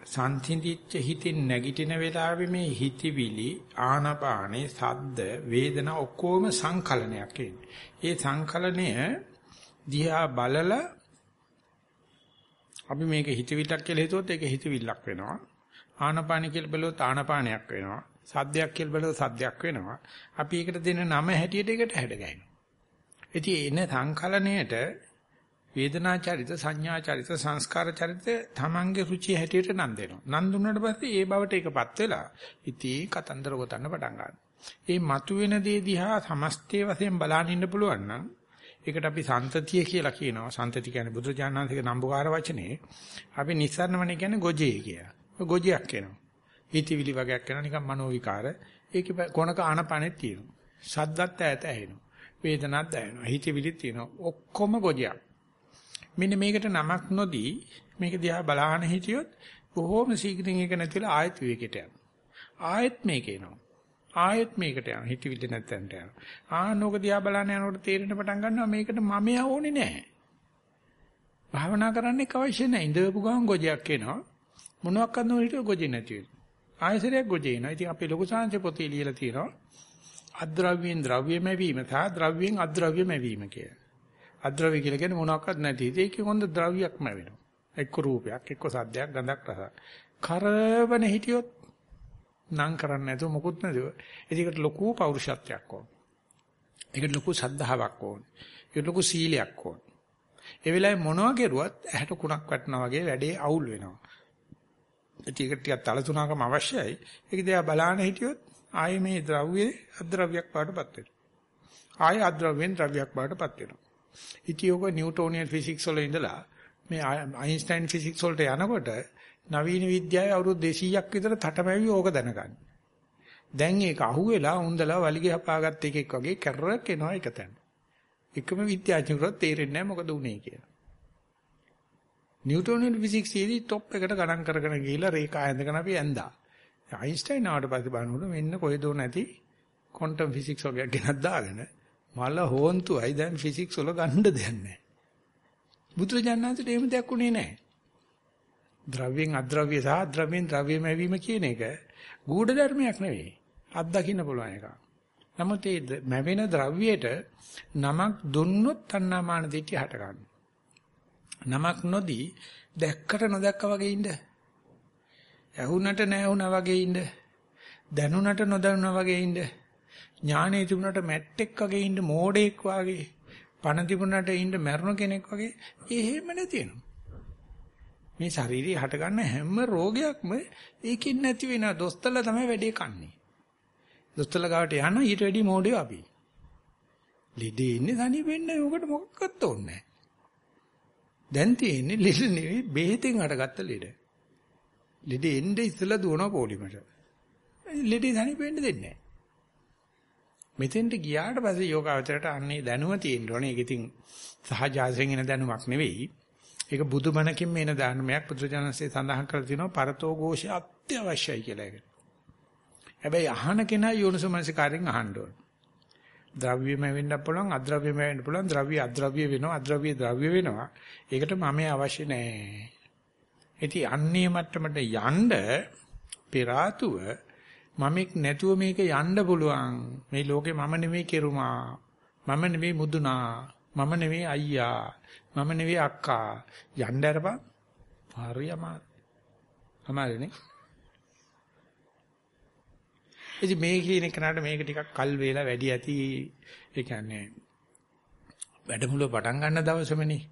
සංසිඳිච්ච හිතින් නැගිටින වෙලාවේ මේ හිතවිලි ආනාපානේ සද්ද වේදනා ඔක්කොම සංකලනයක් ඒ සංකලනය දිහා බලලා අපි මේක හිතවිල්ලක් කියලා හිතුවොත් ඒක හිතවිල්ලක් වෙනවා. ආනපාන කියලා බැලුවොත් ආනපානයක් වෙනවා. සද්දයක් කියලා බැලුවොත් සද්දයක් වෙනවා. අපි ඒකට දෙන නම හැටියට ඒකට හැඩගැහෙනවා. ඉතින් එන සංකලණයට වේදනා චරිත සංඥා චරිත සංස්කාර චරිත තමන්ගේ රුචිය හැටියට නම් දෙනවා. නම් දුන්නාට පස්සේ ඒ බවට ඒකපත් වෙලා ඉතින් කතන්දර ගොතන්න පටන් ගන්නවා. මේ මතුවෙන දේ දිහා සමස්තය වශයෙන් බලන්න ඉන්න පුළුවන් නම් ඒකට අපි සන්තතිය කියලා කියනවා. සන්තති කියන්නේ බුදුජානනාථගේ නම්බුකාර වචනේ. අපි නිස්සාරණමනේ කියන්නේ ගොජේ කියලා. ගොජයක් කියනවා. හිතවිලි වගේක් කරනවා නිකන් මනෝ විකාර. ඒකේ කොනක ආනපනෙත් තියෙනවා. ශබ්දත් ඈත ඇහෙනවා. වේදනත් දැනෙනවා. හිතවිලිත් තියෙනවා. ඔක්කොම ගොජයක්. මෙන්න මේකට නමක් නොදී මේක දිහා බලහන හිටියොත් බොහෝම ශීඝ්‍රයෙන් ඒක නැතිලා ආයත් විවේකයට යනවා. ආයත් මේක එනවා. ආයෙත් මේකට යනවා. හිතවිලි නැත්තන්ට යනවා. ආනෝක දිහා බලන්න යනකොට තේරෙන පටන් ගන්නවා මේකට මමයා ඕනේ නැහැ. භාවනා කරන්න අවශ්‍ය නැහැ. ඉඳපු ගමන් ගොජයක් එනවා. මොනවාක් අන්නෝ හිටිය ගොජේ නැති වෙනවා. ආයසරයක් ගොජේ එනවා. ඉතින් අපේ ලොකු සාංශ පොතේ ලියලා තියෙනවා. අද්‍රව්‍යයෙන් ද්‍රව්‍යම වීම සහ ද්‍රව්‍යයෙන් අද්‍රව්‍යම වීම කියලා. අද්‍රව්‍ය කියලා කියන්නේ මොනවාක්වත් නැති. ඒකේ හොඳ ද්‍රව්‍යයක්ම වෙනවා. එක්ක රූපයක්, එක්ක සද්දයක්, ගඳක්, රසක්. කරවන හිටියොත් නම් කරන්නේ නැතුව මොකුත් නැතුව. ඒකට ලොකු පෞරුෂත්වයක් ඕන. ඒකට ලොකු සද්ධාාවක් ඕන. ඒකට ලොකු සීලයක් ඕන. ඒ වෙලාවේ මොනවා කෙරුවත් ඇහැට කුණක් වටනවා වගේ වැඩේ අවුල් වෙනවා. ඒක ටිකක් තලතුණකම අවශ්‍යයි. ඒක දිහා බලාන හිටියොත් ආයේ මේ ද්‍රව්‍යයේ අද්‍රව්‍යයක් පාටපත් වෙනවා. ආයේ අද්‍රව්‍යෙන් ද්‍රව්‍යයක් පාටපත් වෙනවා. ඉතින් ඔක නිව්ටෝනියන් ෆිසික්ස් වල ඉඳලා මේ අයින්ස්ටයින් ෆිසික්ස් වලට යනකොට නවීන විද්‍යාවේ අවුරුදු 200ක් විතර තටමැවි ඕක දැනගන්න. දැන් ඒක අහුවෙලා උන්දලා වලිගේ හපාගත්ත එකෙක් වගේ කැරරක් එනවා එක තැන. එකම විද්‍යාඥයෙකුට තේරෙන්නේ නැහැ මොකද උනේ කියලා. නිව්ටෝනියන් ෆිසික්ස් ඊදී টොප් එකට ගණන් කරගෙන ගිහිල්ලා රේඛා ඇඳගෙන අපි ඇඳා. අයින්ස්ටයින් ආවට පස්සේ බලනකොට මෙන්න කොහෙදෝ නැති ක්වොන්ටම් ෆිසික්ස් වගේ ගෙනත් දාගෙන මල හොන්තුයි දැන් ෆිසික්ස් වල ගන්න දෙයක් නැහැ. බුදුරජාණන්සේට එහෙම දෙයක් උනේ නැහැ. ද්‍රව්‍යෙන් අද්‍රව්‍ය සහ ද්‍රව්‍යෙන් ද්‍රව්‍යම වීම කියන එක ගුඪ ධර්මයක් නෙවෙයි. අත්දකින්න පුළුවන් එකක්. නමුත් මේ මැවෙන ද්‍රව්‍යයට නමක් දුන්නොත් තණ්හාමාන දිට්ඨිය හට ගන්නවා. නමක් නොදී දැක්කට නොදැක්කා වගේ ඉන්න. ඇහුණට නැහුණා වගේ ඉන්න. දැනුණට නොදැනුණා වගේ ඉන්න. ඥානෙ තිබුණට මැට්ටෙක් වගේ ඉන්න මෝඩෙක් වගේ. පණ තිබුණට ඉන්න මැරුණ කෙනෙක් වගේ එහෙම නැතිනවා. මේ ශාරීරිය හටගන්න හැම රෝගයක්ම ඒකින් නැති වෙන දොස්තරලා තමයි වැඩේ කන්නේ. දොස්තරලා ගාවට යන ඊට වැඩි මොඩිය අපි. ලෙඩේ ඉන්නේ තනි වෙන්නේ උකට මොකක්වත් ඕනේ දැන් තියෙන්නේ ලෙඩ නෙවෙයි බෙහෙතෙන් හටගත්ත ලෙඩ. ලෙඩේ එන්නේ ඉස්සලා දුවනවා පොලිමට. ලෙඩේ තනි වෙන්න දෙන්නේ නැහැ. මෙතෙන්ට ගියාට පස්සේ යෝගාවචරයට අන්නේ දැනුම තියෙන්න ඕනේ. ඒක ඉතින් සහජාසයෙන් එන දැනුමක් නෙවෙයි. ඒක බුදුමණකින් මේන ධර්මයක් බුදුජානසයේ සඳහන් කරලා තිනවා පරතෝ ഘോഷය අත්‍යවශ්‍යයි කියලා ඒකට. හැබැයි අහන කෙනා යෝනිසමනසිකාරයෙන් අහන්න ඕන. ද්‍රව්‍යම වෙන්න පුළුවන් අද්‍රව්‍යම වෙන්න පුළුවන් ද්‍රව්‍ය අද්‍රව්‍ය වෙනවා අද්‍රව්‍ය ද්‍රව්‍ය වෙනවා. ඒකට මම අවශ්‍ය නැහැ. ඉතින් අන්නේ මට්ටමට යන්න පෙරාතුව මමෙක් නැතුව මේක යන්න පුළුවන්. මේ ලෝකේ මම නෙමෙයි කෙරුමා. මම නෙමෙයි මුදුනා. මම නෙමෙයි අයියා. මම නෙවෙයි අක්කා. යන්න අරපන්. හරි අමාරු. අමාරුනේ. ඉතින් මේ කියන කෙනාට මේක ටිකක් කල් වේලා වැඩි ඇති. ඒ කියන්නේ වැඩමුළුව පටන් ගන්න දවසමනේ.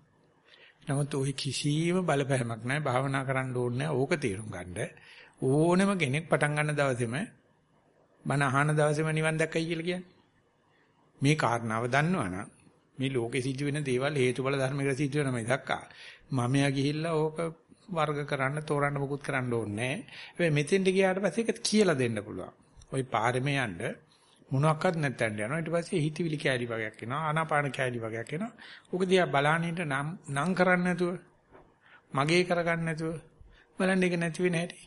නමුත් ওই කිසිම බලපෑමක් නැහැ. භාවනා කරන්න ඕනේ නැහැ. ඕක තේරුම් ගන්න. ඕනෙම කෙනෙක් පටන් ගන්න දවසේම බණ අහන දවසේම නිවන් දැක්කයි කියලා කියන්නේ. මේ කාරණාව දන්නවනම් මේ ලෝකෙ සිද්ධ වෙන දේවල් හේතුඵල ධර්මයකට සිද්ධ වෙන මිසක්කා මමයා ගිහිල්ලා ඕක වර්ග කරන්න තෝරන්න මොකුත් කරන්න ඕනේ නැහැ. හැබැයි මෙතෙන්ට ගියාට පස්සේ ඒක කියලා දෙන්න පුළුවන්. ওই පාරෙම යන්න මොනවාක්වත් නැත්තෙන් යනවා. ඊට පස්සේ හිතවිලි කෑලි වගේක් එනවා. ආනාපාන කෑලි වගේක් එනවා. ඕක දිහා බලනින්න නම් නම් කරන්නේ නැතුව මගේ කරගන්න නැතුව බලන්න ඒක නැති වෙන හැටි.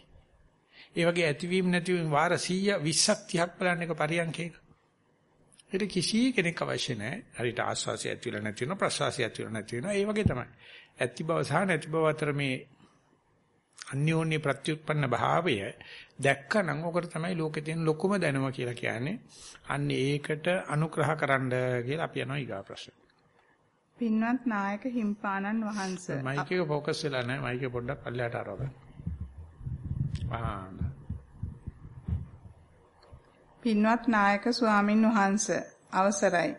ඒ වගේ ඇතිවීම නැතිවීම වාර 100 20ක් 30ක් බලන්න එක පරියන්කේක. ඒක කිසි කෙනෙක් අවශ්‍ය නැහැ. හරියට ආස්වාසිය ඇති වෙලා නැති වෙනවා ප්‍රසවාසිය ඇති වෙලා නැති වෙනවා. ඒ වගේ තමයි. ඇති බව සහ නැති බව අතර මේ අන්‍යෝන්‍ය ප්‍රත්‍යুৎපන්න භාවය දැක්කනම් ඔකට තමයි ලෝකේ තියෙන ලොකුම දැනුම කියලා කියන්නේ. අන්න ඒකට අනුග්‍රහ කරන්න කියලා අපි යනවා ඊගා ප්‍රශ්න. පින්වත් නායක හිම්පාණන් වහන්සේ මයික් එක ફોකස් වෙලා නැහැ. මයික් එක පොඩ්ඩක් පල්ලයට අරවගන්න. ආ. පින්වත් නායක ස්වාමින් වහන්සේ අවසරයි.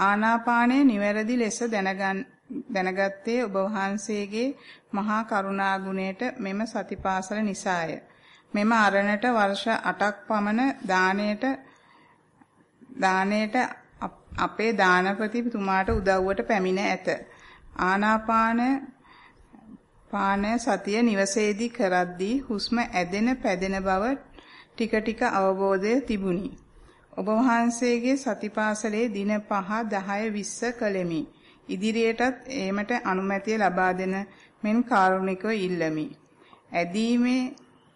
ආනාපානය නිවැරදි ලෙස දැනගන්න දැනගත්තේ ඔබ වහන්සේගේ මහා කරුණා ගුණයට මෙම සතිපාසල නිසාය. මෙම අරණට වර්ෂ 8ක් පමණ දාණයට දාණයට අපේ දානපති තුමාට උදව්වට පැමිණ ඇත. ආනාපාන පාන සතිය නිවසේදී කරද්දී හුස්ම ඇදෙන පැදෙන බව ටික ටික අවබෝධය තිබුණි. ඔබ වහන්සේගේ සතිපාසලේ දින 5 10 20 කළෙමි. ඉදිරියටත් ඒමට අනුමැතිය ලබා දෙන මෙන් කාරුණිකව ඉල්ලමි. ඇදීමේ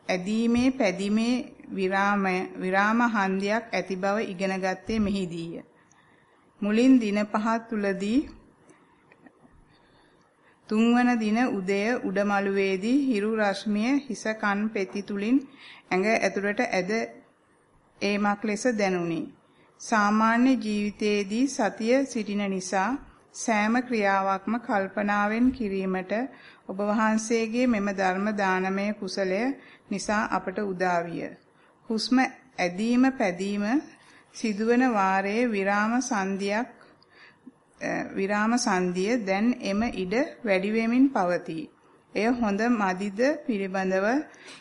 ඇදීමේ පැදීමේ විරාමය විරාම හන්දියක් ඇති බව ඉගෙන ගත්තේ මෙහිදීය. මුලින් දින පහ තුලදී තුන්වන දින උදය උඩමළුවේදී හිරු රශ්මිය හිස කන් පෙති තුලින් ඇඟ ඇතුළට ඇද ඒමක් ලෙස දැනුනි. සාමාන්‍ය ජීවිතයේදී සතිය සිටින නිසා සෑම ක්‍රියාවක්ම කල්පනාවෙන් කිරීමට ඔබ වහන්සේගේ මෙම ධර්ම දානමය කුසලය නිසා අපට උදා විය. හුස්ම ඇදීම පැදීම සිදුවන වාරයේ විරාම සංදියක් විරාම සංදිය දැන් එම ඉඩ වැඩි වෙමින් පවතී. එය හොඳ මදිද පිළිබඳව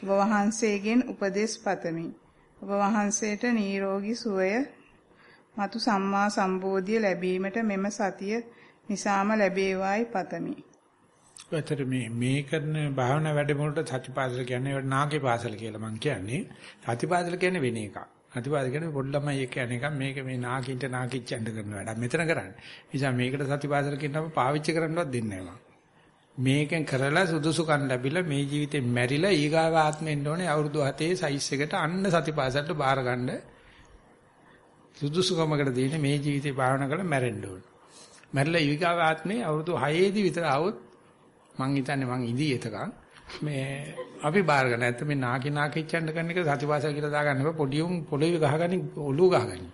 ඔබ වහන්සේගෙන් උපදෙස් පතමි. ඔබ වහන්සේට නිරෝගී සුවය මතු සම්මා සම්බෝධිය ලැබීමට මෙම සතිය නිසාම ලැබේවායි පතමි. ඇතර මේ මේ කරන භාවනා වැඩමුළුට සතිපාසල කියන්නේ ඒවට නාගේ පාසල කියලා මම කියන්නේ. සතිපාසල කියන්නේ වෙන එකක්. සතිපාසල කියන්නේ පොඩි ළමයි එක්ක යන එකක්. මේක මේ නාකින්ට නාකිච්චෙන්ද කරන වැඩක්. මෙතන කරන්නේ. නිසා මේකට සතිපාසල කියනම පාවිච්චි කරන්නවත් දෙන්නේ නැහැ මේකෙන් කරලා සුදුසුකම් ලැබිලා මේ ජීවිතේ මැරිලා ඊගාව ආත්මෙන්න ඕනේ අවුරුදු 7 සයිස් එකට අන්න සතිපාසලට බාර ගන්න සුදුසුකමකට දෙන්නේ මේ ජීවිතේ භාවනා කරලා මැරෙන්න ඕනේ. මැරිලා ඊගාව ආත්මේ අවුරුදු 6 දී විතර આવොත් මං හිතන්නේ මං ඉදී එතකන් මේ අපි බාර ගන්න. නැත්නම් මේ නාකි නාකිච්චන්න කරන එක සතිපාසල කියලා දාගන්න බෑ. පොඩි උන් පොළොවේ ගහගනි ඔළුව ගහගනි.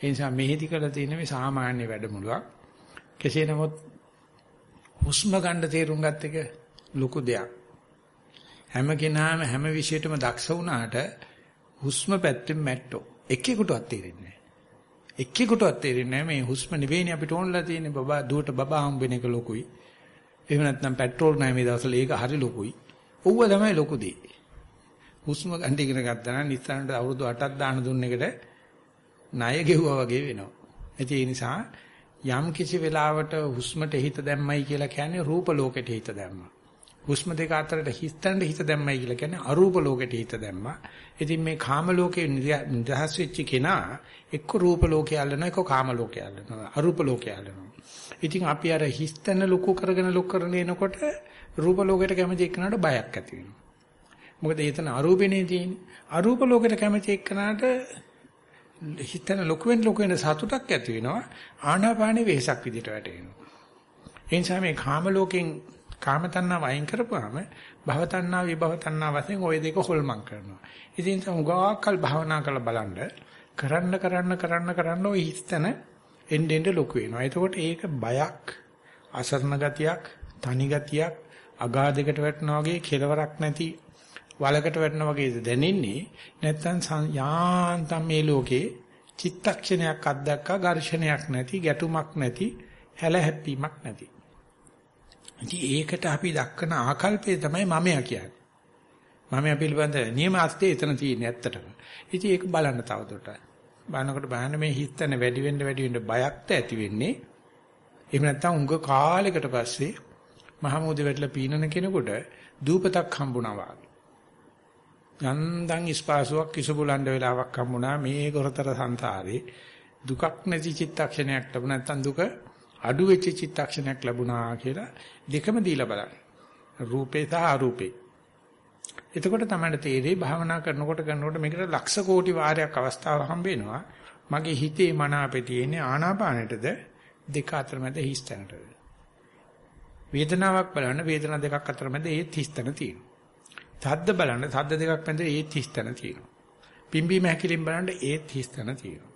ඒ නිසා මෙහෙදි කරලා තියෙන මේ සාමාන්‍ය වැඩමුළුවක්. කෙසේ නමුත් හුස්ම ගන්න තේරුම් ගත්ත එක ලොකු දෙයක්. හැම කෙනාම හැම විෂයටම දක්ෂ වුණාට හුස්ම පැත්තෙන් මැට්ටෝ එකෙකුටවත් තේරෙන්නේ එක්කෙකුටවත් තේරෙන්නේ නැහැ මේ හුස්ම නෙවෙයිනේ අපිට ඕනලා තියෙන්නේ බබා දුවට බබා හම්බෙන එක ලොකුයි. එහෙම නැත්නම් පෙට්‍රෝල් නැහැ මේ දවස්වල ඒක හරි ලොකුයි. ඌව තමයි ලොකු දේ. හුස්ම ගන්න ඉගෙන ගත්තා නම් නිස්සාරණට අවුරුදු 8ක් දාන දුන්න එකට ණය ගෙවුවා වගේ වෙනවා. ඒ නිසා යම් කිසි වෙලාවට හුස්මට හිත දැම්මයි කියලා කියන්නේ රූප ලෝකෙට හිත දැම්මා. හුස්ම දෙක අතරට හිස්තැන්න හිත දැම්මයි කියලා කියන්නේ අරූප ලෝකෙට හිත දැම්මා. ඉතින් මේ කාම ලෝකේ නිදහස් වෙච්ච කෙනා එක්ක රූප ලෝකේ අල්ලනවා එක්ක කාම ලෝකේ අල්ලනවා. අරූප ලෝකේ අල්ලනවා. ඉතින් අපි අර හිස්තැන්න ලොකු කරගෙන ලොකු කරගෙන එනකොට රූප ලෝකෙට කැමති එක්කනට බයක් ඇති වෙනවා. මොකද එතන අරූපෙනේ තියෙන්නේ. අරූප ලෝකෙට කැමති එක්කනට හිතන ලොකු වෙන ලොකු වෙන සතුටක් ඇති වෙනවා. ආනාපානෙ වෙහසක් විදිහට වැටෙනවා. ඒ නිසා මේ කාම ලෝකෙන් කාම තණ්හාව අයින් කරපුවාම භව තණ්හා විභව තණ්හා වශයෙන් ওই දෙක හොල්මන් කරනවා. ඉතින් සමුගාකල් භාවනා කරලා බලන්න කරන්න කරන්න කරන්න කරන්න ওই හිස්තන එන්න එන්න ලොකු වෙනවා. එතකොට ඒක බයක්, අසරණ ගතියක්, තනි ගතියක්, අගාධයකට වැටෙනා වගේ කෙලවරක් නැති වලකට වැටෙනා වගේ දැනෙන්නේ. නැත්තම් යාන්තම් මේ ලෝකේ චිත්තක්ෂණයක් අත්දැක්කා ඝර්ෂණයක් නැති, ගැටුමක් නැති, හැල හැප්පීමක් නැති. ඉතින් ඒකට අපි දක්වන ආකල්පය තමයි මමයා කියන්නේ. මමයා පිළිබඳ නියම අර්ථය එතන තියෙන ඇත්තටම. ඉතින් ඒක බලන්න තවදුරටත්. බලනකොට බලන්න මේ හිතන වැඩි වෙන්න වැඩි වෙන්න බයක්ද ඇති වෙන්නේ. එහෙම නැත්නම් උඟ කාලයකට පස්සේ මහමෝදේ වැටලා පීනන කෙනෙකුට දූපතක් හම්බුණා වගේ. යන්දන් ඉස්පාසුවක් කිසුබුලන්ඩ වෙලාවක් හම්බුණා මේ කරතර සංසාරේ දුකක් නැති චිත්තක්ෂණයක් ලැබුණ නැත්නම් දුක අඩු වෙච්ච චිත්තක්ෂණයක් ලැබුණා කියලා දෙකම දීලා බලන්න. රූපේ සහ අරූපේ. එතකොට තමයි තේරෙයි භාවනා කරනකොට කරනකොට මේකට ලක්ෂ කෝටි වාරයක් අවස්ථාව හම්බ වෙනවා. මගේ හිතේ මන අපේ තියෙන්නේ ආනාපානෙටද දෙක අතර මැද හිස්තැනටද. වේදනාවක් බලන්න වේදනා දෙකක් අතර මැද ඒ හිස්තැන තියෙනවා. සද්ද බලන්න සද්ද දෙකක් මැද ඒ හිස්තැන තියෙනවා. පිම්බීම හැකිලින් බලන්න ඒ හිස්තැන තියෙනවා.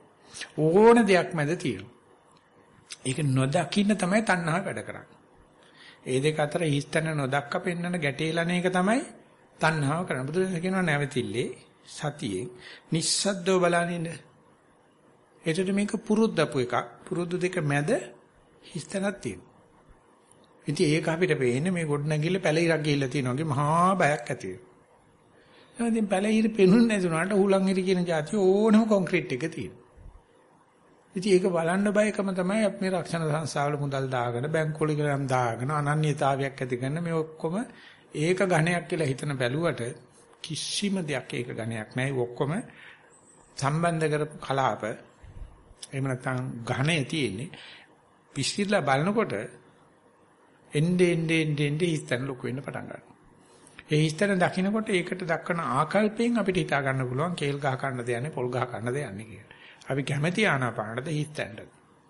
ඕන දෙයක් මැද තියෙනවා. ඒක නොදකින්න තමයි තණ්හාව වැඩ කරන්නේ. ඒ දෙක අතර හිස්තැන නොදක්ක පෙන්නන ගැටේලන එක තමයි තණ්හාව කරන්නේ. බුදුරජාණන් කියනවා නැවතිල්ලේ සතියෙන් නිස්සද්දව බලනින්න. ඒකට මේක පුරුද්දපු එකක්. පුරුදු දෙක මැද හිස්තැනක් තියෙනවා. ඉතින් ඒක අපිට පේන්නේ මේ ගොඩ නැගිල්ල පැලිරක් ගිහිල්ලා තියෙනවා වගේ මහා බයක් ඇති වෙනවා. එහෙනම් පැලිර පෙනුන්නේ නැතුණාට හුලං හිරි කියන જાතිය ඕනම කොන්ක්‍රීට් එක තියෙනවා. ඉතින් ඒක බලන්න බයකම තමයි අපි මේ රක්ෂණ සංස්ථාවල මුදල් දාගෙන බැංකුවල ගම් දාගෙන අනන්‍යතාවයක් ඇති කරන මේ ඔක්කොම ඒක ඝණයක් කියලා හිතන බැලුවට කිසිම දෙයක් ඒක ඝණයක් නෑ ඔක්කොම සම්බන්ධ කරපු කලාප එහෙම නැත්නම් ඝණය තියෙන්නේ පිස්සිරලා බලනකොට එnde ende ende ende හිස්තන ලොකු වෙන්න පටන් ගන්නවා. ඒ හිස්තන දකින්නකොට ඒකට දක්වන ආකල්පයෙන් අපිට හිතා ගන්න පුළුවන් කේල් ගහ ගන්න දෙයන්නේ පොල් ගහ ගන්න දෙයන්නේ කියලා. අපි කැමැති ආනාපානද හිස්තැන්නද.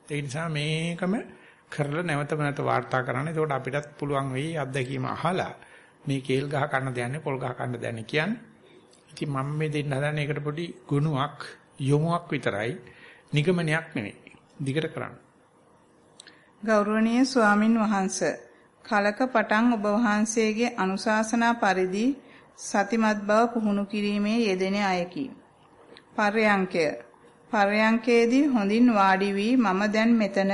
ඒ නිසා මේකම කරලා නැවත නැවත වාර්තා කරන්න. එතකොට අපිටත් පුළුවන් වෙයි අත්දැකීම අහලා මේ කේල් ගහ ගන්න දෙයන්නේ පොල් ගහ ගන්න දෙයන්නේ කියන්නේ. ඉතින් මම මේ දෙන්න හදන්නේ ඒකට පොඩි ගුණයක් යොමුක් විතරයි. නිගමනයක් නෙවෙයි. දිගට කරන්න. ගෞරවනීය ස්වාමින් වහන්සේ කලක පටන් ඔබ වහන්සේගේ අනුශාසනා පරිදි සතිමත් බව පුහුණු කිරීමේ යෙදෙන අයකි. පර්යංකය පර්යංකයේදී හොඳින් වාඩි වී මම දැන් මෙතන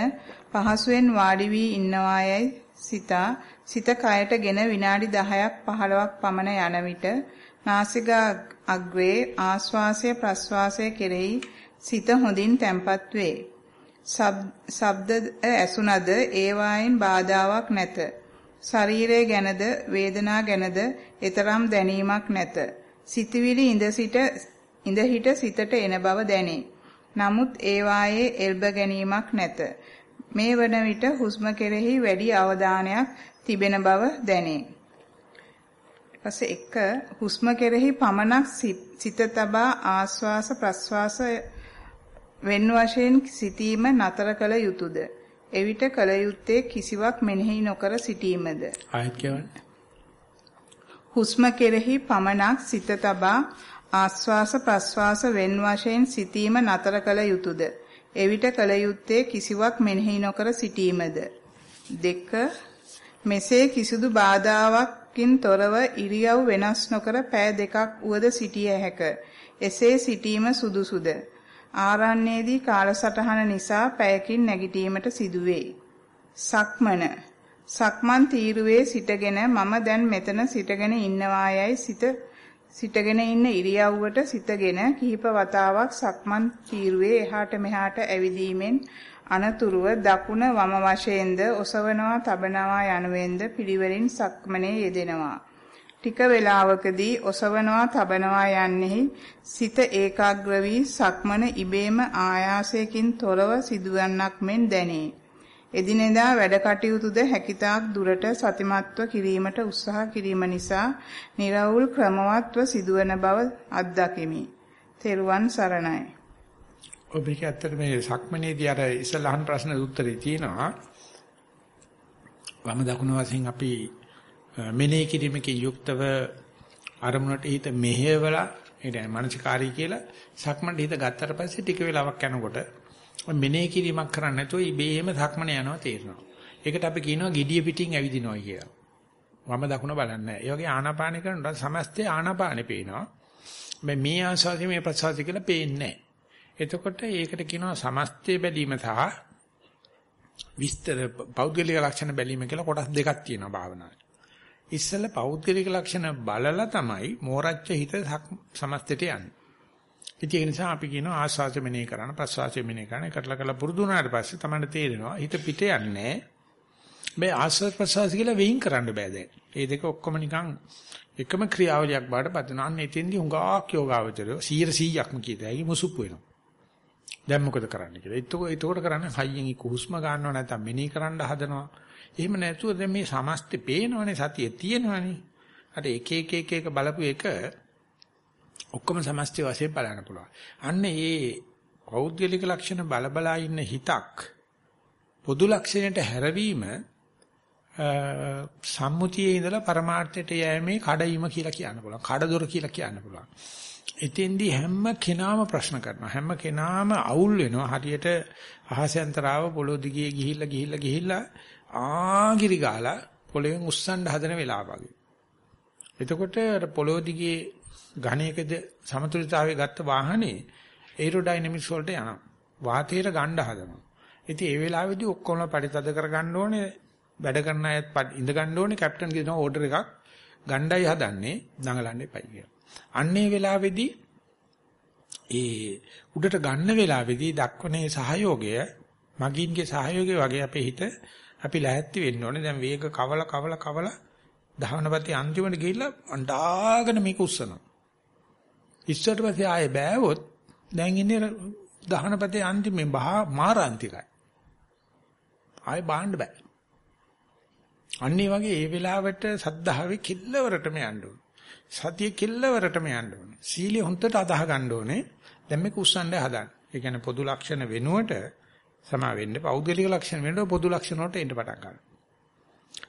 පහසුවෙන් වාඩි වී ඉන්නවායයි සිතා සිත කයටගෙන විනාඩි 10ක් 15ක් පමණ යන විට නාසික අග්‍රේ ආශ්වාසය ප්‍රශ්වාසය කෙරෙහි සිත හොඳින් තැම්පත් වේ. ශබ්ද ඇසුනද ඒවායින් බාධාවක් නැත. ශරීරය ගැනද වේදනා ගැනද ඊතරම් දැනීමක් නැත. සිතවිලි ඉඳ සිට ඉඳ හිට සිතට එන බව දැනේ. නමුත් ඒවායේ එල්බ ගැනීමක් නැත. මේ වන විට හුස්ම කෙරෙහි වැඩි අවධානයක් තිබෙන බව දැනේ. ඊපස්සේ එක හුස්ම කෙරෙහි පමණක් සිත තබා ආස්වාස ප්‍රස්වාස වෙන් වශයෙන් සිටීම නතර කළ යුතුයද? එවිට කල යුත්තේ කිසිවක් මෙනෙහි නොකර සිටීමද? ආයත් කියවන්නේ. හුස්ම කෙරෙහි පමණක් සිත තබා ආස්වාස ප්‍රස්වාස වෙන් වශයෙන් සිටීම නතර කළ යුතුයද? එවිට කල යුත්තේ කිසිවක් මෙනෙහි නොකර සිටීමද? දෙක මෙසේ කිසිදු බාධාවකින් තොරව ඉරියව් වෙනස් නොකර පෑ දෙකක් උවද සිටිය හැක. එසේ සිටීම සුදුසුද? ආරණ්‍යයේදී කාලසටහන නිසා පැයකින් නැගිටීමට සිදුවේ. සක්මන සක්මන් තීරුවේ සිටගෙන මම දැන් මෙතන සිටගෙන ඉන්නවායයි සිත සිටගෙන ඉන්න ඉරියව්වට සිටගෙන කිහිප වතාවක් සක්මන් තීරුවේ එහාට මෙහාට ඇවිදීමෙන් අනතුරුව දකුණ වම වශයෙන්ද ඔසවනවා තබනවා යනුවෙන්ද පිළිවෙලින් සක්මනේ යෙදෙනවා. ටික වේලාවකදී ඔසවනවා තබනවා යන්නෙහි සිත ඒකාග්‍ර වී සක්මන ඉබේම ආයාසයෙන් තොරව සිදුවන්නක් මෙන් දැනේ. එදිනෙදා වැඩ කටයුතුද හැකිතාක් දුරට සතිමත්ව කිරීමට උත්සාහ කිරීම නිසා निराවුල් ක්‍රමවත්ව සිදුවන බව අත්දැකෙමි. තෙරුවන් සරණයි. ඔබ මේක ඇත්තට මේ සක්මනේදී අර ඉස්සලහන් ප්‍රශ්න උත්තරේ තියෙනවා. වම දකුණ වශයෙන් අපි මෙනෙහි කිරීමකින් යුක්තව අරමුණට හිත මෙහෙවලා ඒ කියන්නේ මානසිකාරී කියලා සක්මණේ හිත ගත්තට පස්සේ ටික වෙලාවක් යනකොට මෙනෙහි කිරීමක් කරන්නේ නැතුව ඉබේම සක්මන යනවා තේරෙනවා. ඒකට අපි කියනවා gediya පිටින් ඇවිදිනවා කියලා. වම දකුණ බලන්නේ. ඒ වගේ ආනාපාන කරනකොට සමස්තය ආනාපානෙ පේනවා. මේ ආස්වාදි මේ ප්‍රසවාසි කියලා පේන්නේ එතකොට ඒකට කියනවා සමස්තය බැලීම සහ විස්තර පෞද්ගලික ලක්ෂණ බැලීම කියලා කොටස් දෙකක් තියෙනවා භාවනාවේ. ඉස්සෙල්ලා පෞද්ගලික ලක්ෂණ බලලා තමයි මෝරච්ච හිත සමස්තයට යන්නේ. ඉතින් ඒ නිසා අපි කියනවා ආස්වාස මෙනෙහි කරන ප්‍රසවාස මෙනෙහි කරන කරලා කරලා පුරුදු වුණාට පස්සේ තමයි තේරෙනවා හිත පිට යන්නේ මේ ආස්වාද ප්‍රසවාස කියලා වෙයින් කරන්න බෑ දැන්. මේ දෙක ඔක්කොම නිකන් එකම ක්‍රියාවලියක් බාට පත් වෙනවා. අන්න එතෙන්දී හුඟක් යෝගාවචරය 100%ක්ම කියතයි මුසුප්පු වෙනවා. දැන් මොකද කරන්න කියලා. එතකොට එතකොට කරන්නේ හයියෙන් හුස්ම ගන්නව නැත්නම් මෙනෙහි කරන්න හදනවා. එහෙම නැතුව දැන් මේ සමස්තේ පේනවනේ සතිය තියෙනවනේ. අර එක එක එක එක බලපු එක ඔක්කොම සමස්තය වශයෙන් බලන්න පුළුවන්. අන්න ඒ පෞද්ගලික ලක්ෂණ බලබලා ඉන්න හිතක් පොදු ලක්ෂණයට හැරවීම සම්මුතියේ ඉඳලා පරමාර්ථයට යෑමේ කඩයිම කියලා කියන්න පුළුවන්. කඩදොර කියලා කියන්න පුළුවන්. එතෙන්දී හැම කෙනාම ප්‍රශ්න කරනවා. හැම කෙනාම අවුල් වෙනවා. හරියට අහසෙන්තරාව පොළොව දිගේ ගිහිල්ලා ගිහිල්ලා ගිහිල්ලා ආගිරි ගාලා පොළවෙන් උස්සන්න හදන වෙලාව වගේ. එතකොට පොළොව දිගේ ඝණයකද සමතුලිතතාවය ගත්ත වාහනේ ඒරෝඩයිනමික්ස් වලට යනවා. වාතයට ගන්න හදනවා. ඉතින් ඒ වෙලාවේදී ඔක්කොම පරිතද කරගන්න ඕනේ වැඩ කරන අයත් ඉඳ ගන්න ඕනේ කැප්ටන් කියන ඕඩර් එකක් ගණ්ඩායි හදන්නේ දඟලන්න එපයි කියලා. අන්නේ වෙලාවේදී ඒ උඩට ගන්න වෙලාවේදී දක්වනේ සහයෝගය මගින්ගේ සහයෝගය වගේ අපේ හිත අපි ලැහැත්ති වෙන්න ඕනේ. දැන් වේග කවල කවල කවල දහවනපති අන්තිමට ගිහිල්ලා අඬාගෙන මේක උස්සනවා. ඉස්සරට පස්සේ ආයේ බෑවොත් දැන් ඉන්නේ දහනපතේ අන්තිමේ මාරාන්තිකයි. ආයේ බාන්න බෑ. අන්න ඒ වගේ ඒ වෙලාවට සද්ධාවේ කිල්ලවරටම යන්න ඕනේ. සතිය කිල්ලවරටම යන්න ඕනේ. සීලිය හොන්දට අදාහ ගන්න ඕනේ. දැන් මේක උස්සන්න හදන්න. ඒ කියන්නේ පොදු ලක්ෂණ වෙනුවට සමා වෙන්න පෞද්ගලික ලක්ෂණ වෙනුවට පොදු ලක්ෂණ වලට එන්න පටන් ගන්නවා.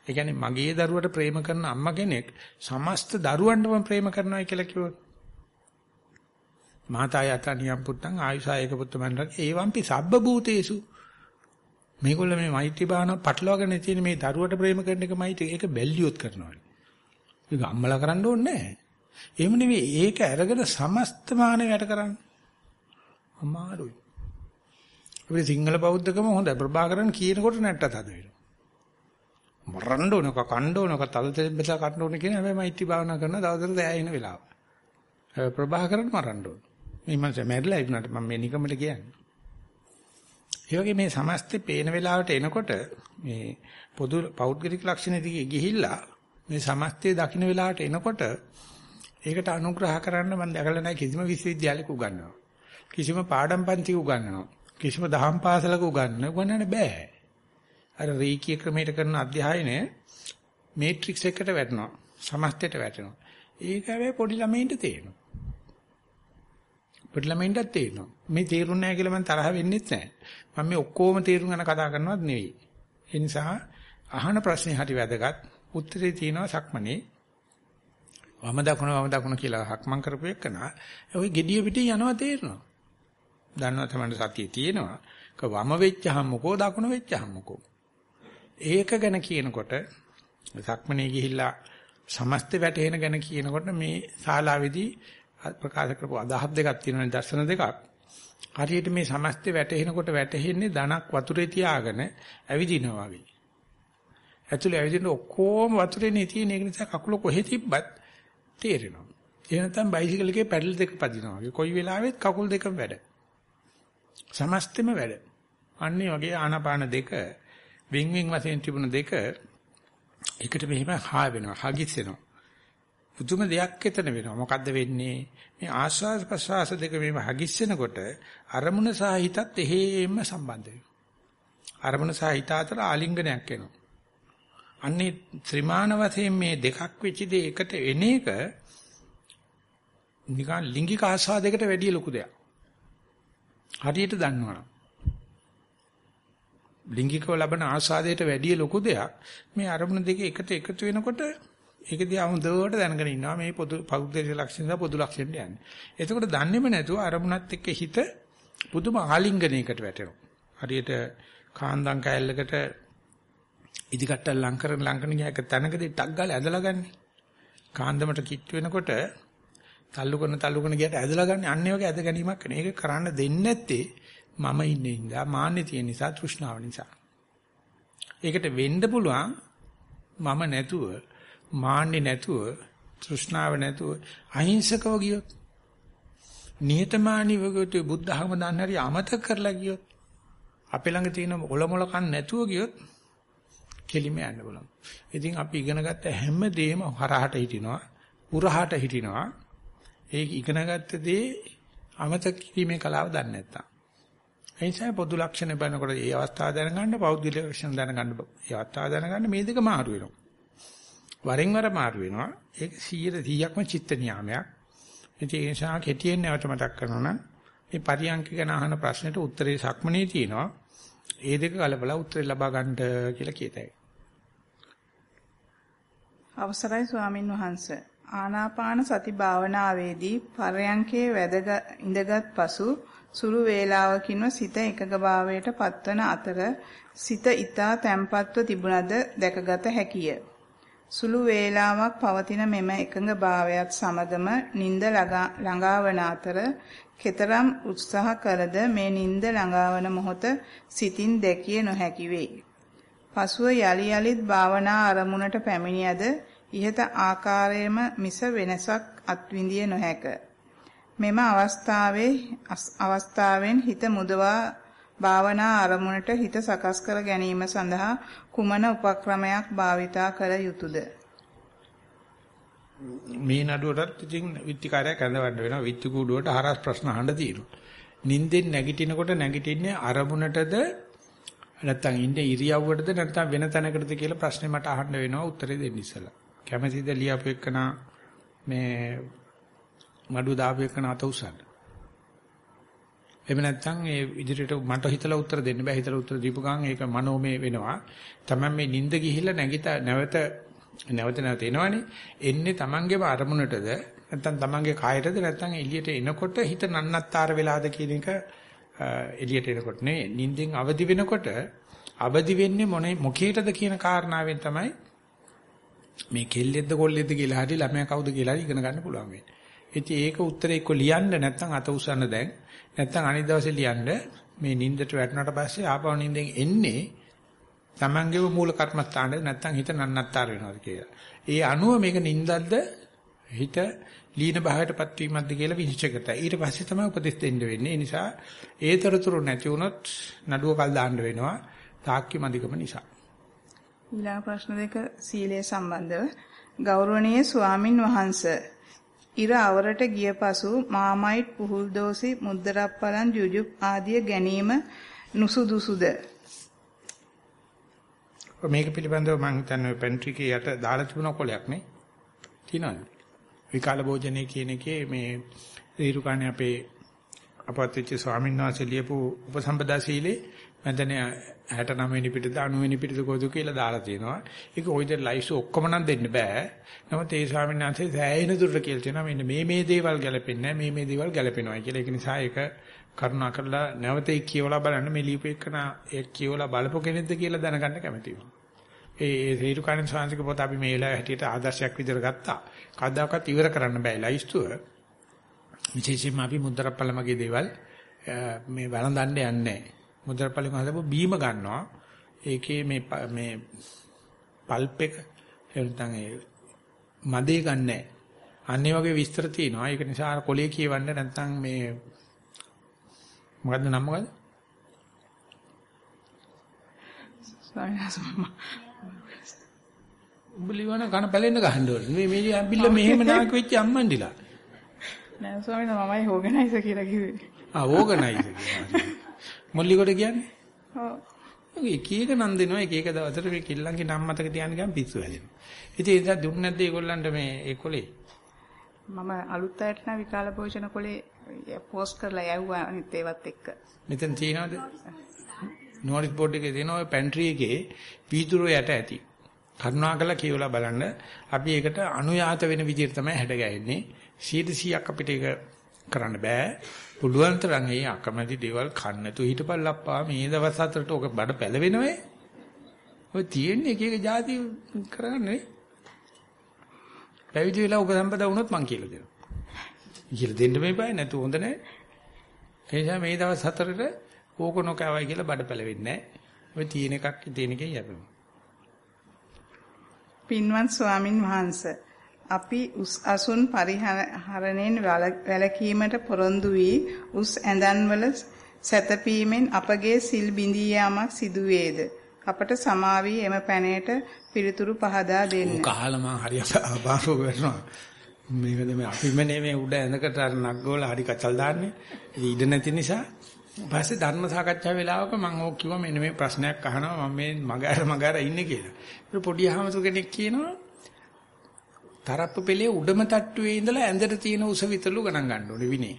ඒ කියන්නේ මගේ දරුවට ප්‍රේම කරන අම්මා කෙනෙක් සමස්ත දරුවන්ටම ප්‍රේම කරනවා කියලා කිව්වොත් මාතා යතනියම් පුත්තං ආයුසායක පුත්තමන්රක් ඒවම්පි සබ්බ භූතේසු මේගොල්ල මේ මෛත්‍රී භාවනාව පටලවාගෙන තියෙන මේ දරුවට ප්‍රේම කරන එක මෛත්‍රී ඒක බැල්ලියොත් කරනවා. ඒක අම්මලා කරන්න ඕනේ නැහැ. එහෙම නෙවෙයි ඒක අරගෙන සමස්ත මානවයට කරන්න. අමාරුයි. අපේ සිංහල බෞද්ධකම හොඳයි ප්‍රභාකරන් කියනකොට නැට්ටත් හද වෙනවා. මරන්න ඕනක කණ්ඩ ඕනක තල බෙදලා කන්න ඕන කියන හැබැයි මෛත්‍රී භාවනා කරන දවසට දැය එන වෙලාව. හැබැයි ප්‍රභාකරන් මරන්න ඕන. මේ මනස මැරිලා ඉන්නට මම මේ නිකමට කියන්නේ. ඒ වගේ මේ සමස්තේ පේන වෙලාවට එනකොට මේ පොදු පෞද්ගලික ලක්ෂණ දිගේ ගිහිල්ලා මේ සමස්තේ දකින්න වෙලාවට එනකොට ඒකට අනුග්‍රහ කරන්න මම දැකලා නැහැ කිසිම විශ්වවිද්‍යාලයක උගන්වනවා. කිසිම පාඩම් පන්ති උගන්වනවා. කිසිම දහම් පාසලක උගන්වන්න උගන්වන්න බෑ. අර රීකී ක්‍රමයට කරන අධ්‍යයනය මේට්‍රික්ස් එකට වැටෙනවා. සමස්තයට වැටෙනවා. ඒක හැබැයි පොඩි ළමයින්ට තේරෙනවා. පොඩි ළමයින්ටත් තේරෙනවා. මේ තේරුන්නේ නැහැ කියලා මම තරහ වෙන්නෙත් නැහැ. මම මේ ඔක්කොම තේරුම් ගන්න කතා කරනවත් නෙවෙයි. ඒ නිසා අහන ප්‍රශ්නේ හරි වැදගත්. උත්තරේ තියෙනවා සක්මනේ. වම දකුණ වම දකුණ කියලා හක්මන් කරපු එකන ඔය gediya පිටින් යනවා තේරෙනවා. දන්නවා තමයි සතිය තියෙනවා. ක වම වෙච්චහම මොකෝ දකුණ වෙච්චහම මොකෝ. ඒක ගැන කියනකොට සක්මනේ ගිහිල්ලා සමස්ත වැටෙන ගැන කියනකොට මේ ශාලාවේදී ප්‍රකාශ කරපු අදහස් දෙකක් තියෙනවා දර්ශන දෙකක්. හරියට මේ සමස්තේ වැටෙනකොට වැටෙන්නේ ධනක් වතුරේ තියාගෙන ඇවිදිනවා වගේ. ඇතුලේ ඇවිදින්න ඔක්කොම වතුරේනේ තියෙන ඒක නිසා කකුල කොහෙ තිබ්බත් තේරෙනවා. ඒ නැත්නම් බයිසිකල් එකේ පැඩල් දෙක පදිනවා වගේ. කොයි වෙලාවෙත් කකුල් දෙකම වැඩ. සමස්තෙම වැඩ. අන්නේ වගේ ආනාපාන දෙක වින් වින් වශයෙන් තිබුණ දෙක එකට මෙහෙම හා වෙනවා. හගිස් වෙනවා. පුදුම දෙයක් එතන වෙනවා. මොකද්ද වෙන්නේ? මේ ආස්වාද ප්‍රසවාස දෙක මේව හගිස්සෙනකොට අරමුණ සහ හිතත් එහෙම සම්බන්ධ වෙනවා. අරමුණ සහ හිත අතර ආලිංගනයක් එනවා. අන්නේ ත්‍රිමාන වශයෙන් මේ දෙකක් වෙච්ච දේ එකට එන එක නිකන් ලිංගික ආස්වාදයකට වැඩිය ලොකු දෙයක්. හරියට දන්නවනම් ලිංගිකව ලබන ආස්වාදයට වැඩිය ලොකු දෙයක් මේ අරමුණ දෙක එකට එකතු වෙනකොට ඒක දිහා හොඳට දැනගෙන ඉන්නවා මේ පොදු පෞද්ගලික ලක්ෂණ දා පොදු ලක්ෂණ යන්නේ. එතකොට දන්නේම නැතුව අරමුණත් එක්ක හිත පුදුම ආලිංගනයකට වැටෙනවා. හරියට කාන්දම් කෑල්ලකට ඉදිකට්ටල් ලං කරන ලංකන ගියක තැනකදී ටක් ගාලා ඇදලා ගන්න. කාන්දමට කිට් වෙනකොට තල්ලු කරන තල්ලු කරන ගියට ඇදලා ගන්න අන්නේ වගේ ඇද ගැනීමක් නේ. ඒක කරන්න දෙන්නේ නැත්තේ මම ඉන්නේ ඉඳා මාන්නේ තියෙන නිසා තෘෂ්ණාව නිසා. ඒකට වෙන්න පුළුවන් මම නැතුව මාන්නේ නැතුව තෘෂ්ණාව නැතුව අහිංසකව ගියොත් නිහතමානීව ගියොත් බුද්ධ ධර්ම දන්න හරි අමතක කරලා ගියොත් අපේ ළඟ තියෙන ඔලොමල කන් නැතුව ගියොත් කෙලිම යන්න බලමු. ඉතින් අපි ඉගෙන ගත්ත හැම දෙයක්ම හරහට හිටිනවා, උරහට හිටිනවා. ඒ ඉගෙන ගත්ත දේ අමතක කිරීමේ කලාව දන්නේ නැත්තම්. ඒ නිසා පොදු ලක්ෂණ බලනකොට ඒ අවස්ථාව දැනගන්න, පෞද්ගලික ලක්ෂණ දැනගන්න, ඒ අවස්ථාව දැනගන්න මේ දෙක මාරු වෙනවා. වරෙන් වර මාරු වෙනවා. ඒක 100%ක්ම චිත්ත නියාමයක්. ඒ නිසා කෙටියෙන් නැවත මතක් කරනවා නම් මේ පරියන්ක ගැන අහන ප්‍රශ්නෙට උත්තරේ සක්මනේ තියෙනවා. ඒ දෙක කලබල උත්තරේ ලබා ගන්නට කියලා කියතයි. අවසරයි ස්වාමින් වහන්සේ. ආනාපාන සති භාවනාවේදී පරයන්කේ වැදග ඉඳගත් පසු සුළු වේලාවකින්ව සිත එකගභාවයට පත්වන අතර සිත ඊතා තැම්පත්ව තිබුණද දැකගත හැකිය. සුළු වේලාවක් පවතින මෙම එකඟ භාවයත් සමගම නිින්ද ළඟාවන අතර කෙතරම් උත්සාහ කළද මේ නිින්ද ළඟාවන මොහොත සිතින් දැකිය නොහැකි වෙයි. පසුව යලි යලිත් භාවනා අරමුණට පැමිණියද ইহත ආකාරයේම මිස වෙනසක් අත්විඳිය නොහැක. මෙම අවස්ථාවේ අවස්ථාවෙන් හිත මුදවා භාවනා අරමුණට හිත සකස් කර ගැනීම සඳහා කුමන උපක්‍රමයක් භාවිතා කළ යුතුද? මේ නඩුවටත් ඉතින් විත්තිකාරයක් ඇඳවන්න වෙනවා. විත්ති කූඩුවට හරස් ප්‍රශ්න අහන්න තියෙනවා. නින්දෙන් නැගිටිනකොට නැගිටින්නේ අරමුණටද නැත්නම් ඉන්නේ ඉරියව්වටද නැත්නම් වෙන තැනකටද කියලා ප්‍රශ්නේ මට අහන්න වෙනවා උත්තරේ දෙන්න ඉස්සලා. කැමැතිද ලියපු එක්කන මේ මඩු දාපු එක්කන අත උසන්න. එහෙම නැත්නම් ඒ ඉදිරියට මට හිතලා උත්තර දෙන්න බෑ හිතලා උත්තර දීපු ගමන් ඒක මනෝමය වෙනවා. තමයි මේ නිින්ද ගිහිල්ලා නැගිට නැවත නැවත නැවත එනවනේ. එන්නේ Tamanගේම අරමුණටද නැත්නම් Tamanගේ කායයටද නැත්නම් එළියට එනකොට හිත නන්නත්තර වෙලාද කියන එක එළියට එනකොට නෙවෙයි. නිින්දෙන් අවදි වෙනකොට අවදි වෙන්නේ මොනේ මොකේටද කියන කාරණාවෙන් තමයි මේ කෙල්ලෙද්ද කොල්ලෙද්ද කියලා හරි ළමයා කවුද කියලා හරි ඉගෙන ගන්න පුළුවන් වෙන්නේ. ඉතින් ඒක උත්තරේ එක්ක ලියන්න නැත්නම් අත උස්සන්න දැන් නැත්නම් අනිත් දවසේ ලියන්න මේ නින්දට වැටුණාට පස්සේ ආපහු නින්දෙන් එන්නේ Tamangeව මූල කර්මස්ථානේ නැත්නම් හිත නන්නත්තර වෙනවාද කියලා. ඒ අනුව මේක නින්දක්ද හිත ලීන භාවයටපත් වීමක්ද කියලා විනිශ්චය කරලා ඊට පස්සේ තමයි උපදෙස් දෙන්න වෙන්නේ. ඒ නිසා ඒතරතුරු නැති වුණොත් නඩුව කල් දාන්න වෙනවා. තාක්කි මදිකම නිසා. ඊළඟ ප්‍රශ්න දෙක සීලය සම්බන්ධව ගෞරවනීය ස්වාමින් වහන්සේ ඉර අවරට ගිය පසු මාමයිට් පුහුල් දෝසි මුද්දරප්පලන් ජුජුබ් ආදිය ගැනීම නුසුදුසුද? මේක පිළිබඳව මම හිතන්නේ පෙන්ට්‍රිකේ යට දාලා තිබුණ කොලයක් නේ? තියනවාද විකාල භෝජනයේ කියන එකේ මේ ඊරුකාණේ අපේ අපත්‍ච්ච ස්වාමීන් වහන්සේ ලියපු උපසම්පදා සීලේ මම 69 වෙනි පිටද 90 වෙනි පිටද කොහොද කියලා දාලා තියෙනවා. ඒක ওই විදිහට ලයිව්ස් ඔක්කොම නම් දෙන්න බෑ. නමුත් ඒ ස්වාමීන් වහන්සේ සෑහෙන දුරට කියලා තියෙනවා මෙන්න මේ මේ දේවල් ගැලපෙන්නේ මේ මේ දේවල් ගැලපෙනවා කියලා. ඒක නිසා ඒක කරුණා කරලා නැවත ඒක කියවලා බලන්න මේ ලියපු එකන ඒක කියවලා බලපු කෙනෙක්ද කියලා දැනගන්න කැමතියි. ඒ ඒ සීරුකාණන් ස්වාමීන්ගේ පොත අපි මේ වෙලාවේ හැටියට ආදර්ශයක් විදිහට ගත්තා. කවදාකවත් ඉවර කරන්න බෑ ලයිස්තුව. විශේෂයෙන්ම අපි මුද්දරප්පලමගේ දේවල් මේ වළඳන්න යන්නේ නැහැ. මුද්‍රපලින් හදපු බීම ගන්නවා. ඒකේ මේ මේ පල්ප් එක එතන ඒ මදේ ගන්නෑ. අන්නේ වගේ විස්තර තියෙනවා. ඒක නිසා කොලේ කියවන්න නැත්නම් මේ මොකද්ද නම මොකද්ද? උඹලිවන කන පැලෙන්න ගහන්න ඕනේ. මේ මේ ඇම්බිල්ල මෙහෙම නාක වෙච්ච අම්මන්ඩිලා. නෑ ස්වාමීන් වහන්සේ මමයි ඕගනයිසර් කියලා කිව්වේ. ආ ඕගනයිසර් කියලා. මොල්ලිකොට කියන්නේ? ඔව්. එක එක නම් දෙනවා එක එක දවසට මේ කිල්ලන්ගේ නම් මතක තියාගෙන ගියාම පිස්සු හැදෙනවා. ඉතින් ඒ නිසා දුන්නේ නැද්ද ඒගොල්ලන්ට මේ ඒ කොලේ? මම අලුත් අයට නම් විකාල භෝජන කොලේ පෝස්ට් කරලා යවුවා අනිත් ඒවත් එක්ක. මෙතන තියෙනවද? නෝටිස් බෝඩ් එකේ තියෙන ඔය පැන්ට්‍රි එකේ පීතුරු යට ඇති. කරුණාකරලා කියවලා බලන්න. අපි ඒකට අනුයාත වෙන විදිහට තමයි හැඩගැහෙන්නේ. 100ක් අපිට ඒක කරන්න බෑ. පුළුවන් තරම් ඒ අකමැති දේවල් කන්න නැතුව හිටපල්ලප්පා මේ දවස් හතරට ඔක බඩ පැලවෙනවේ. ඔය තියෙන්නේ එක එක જાති කරන්නේ. පැවිදි වෙලා උපසම්පදා වුණොත් මං කියලා දෙනවා. කියලා දෙන්න මේපයි නැතු හොඳ නැහැ. ඒ නිසා මේ දවස් හතරට ඕක නොකවයි කියලා බඩ පැලවෙන්නේ නැහැ. ඔය තියෙන එකක් තියෙන එකේ යපෙමු. පින්වත් ස්වාමින් වහන්සේ අපි උස් අසුන් පරිහරණයෙන් වැළකීමට පොරොන්දු වී උස් ඇඳන්වල සැතපීමෙන් අපගේ සිල් බිඳී යාමක් සිදු වේද අපට සමාවී එම පැනයට පිළිතුරු පහදා දෙන්න. කහලා මං හරියට අපාරෝ කරනවා. මේකද මේ අපිමනේ මේ උඩ ඇඳකට අර නග්ගෝල හරි කචල් දාන්නේ. ඉඩ නැති නිසා පස්සේ ධර්ම සාකච්ඡා වෙලාවක මම ඕක කිව්වා මෙන්න මේ ප්‍රශ්නයක් අහනවා මම මේ මගහැර මගහැර ඉන්නේ කියලා. ඒක පොඩි අහමතු කෙනෙක් කියනවා තරප්පු පෙළේ උඩම තට්ටුවේ ඉඳලා ඇඳට තියෙන උස විතරලු ගණන් ගන්න ඕනේ විනේ.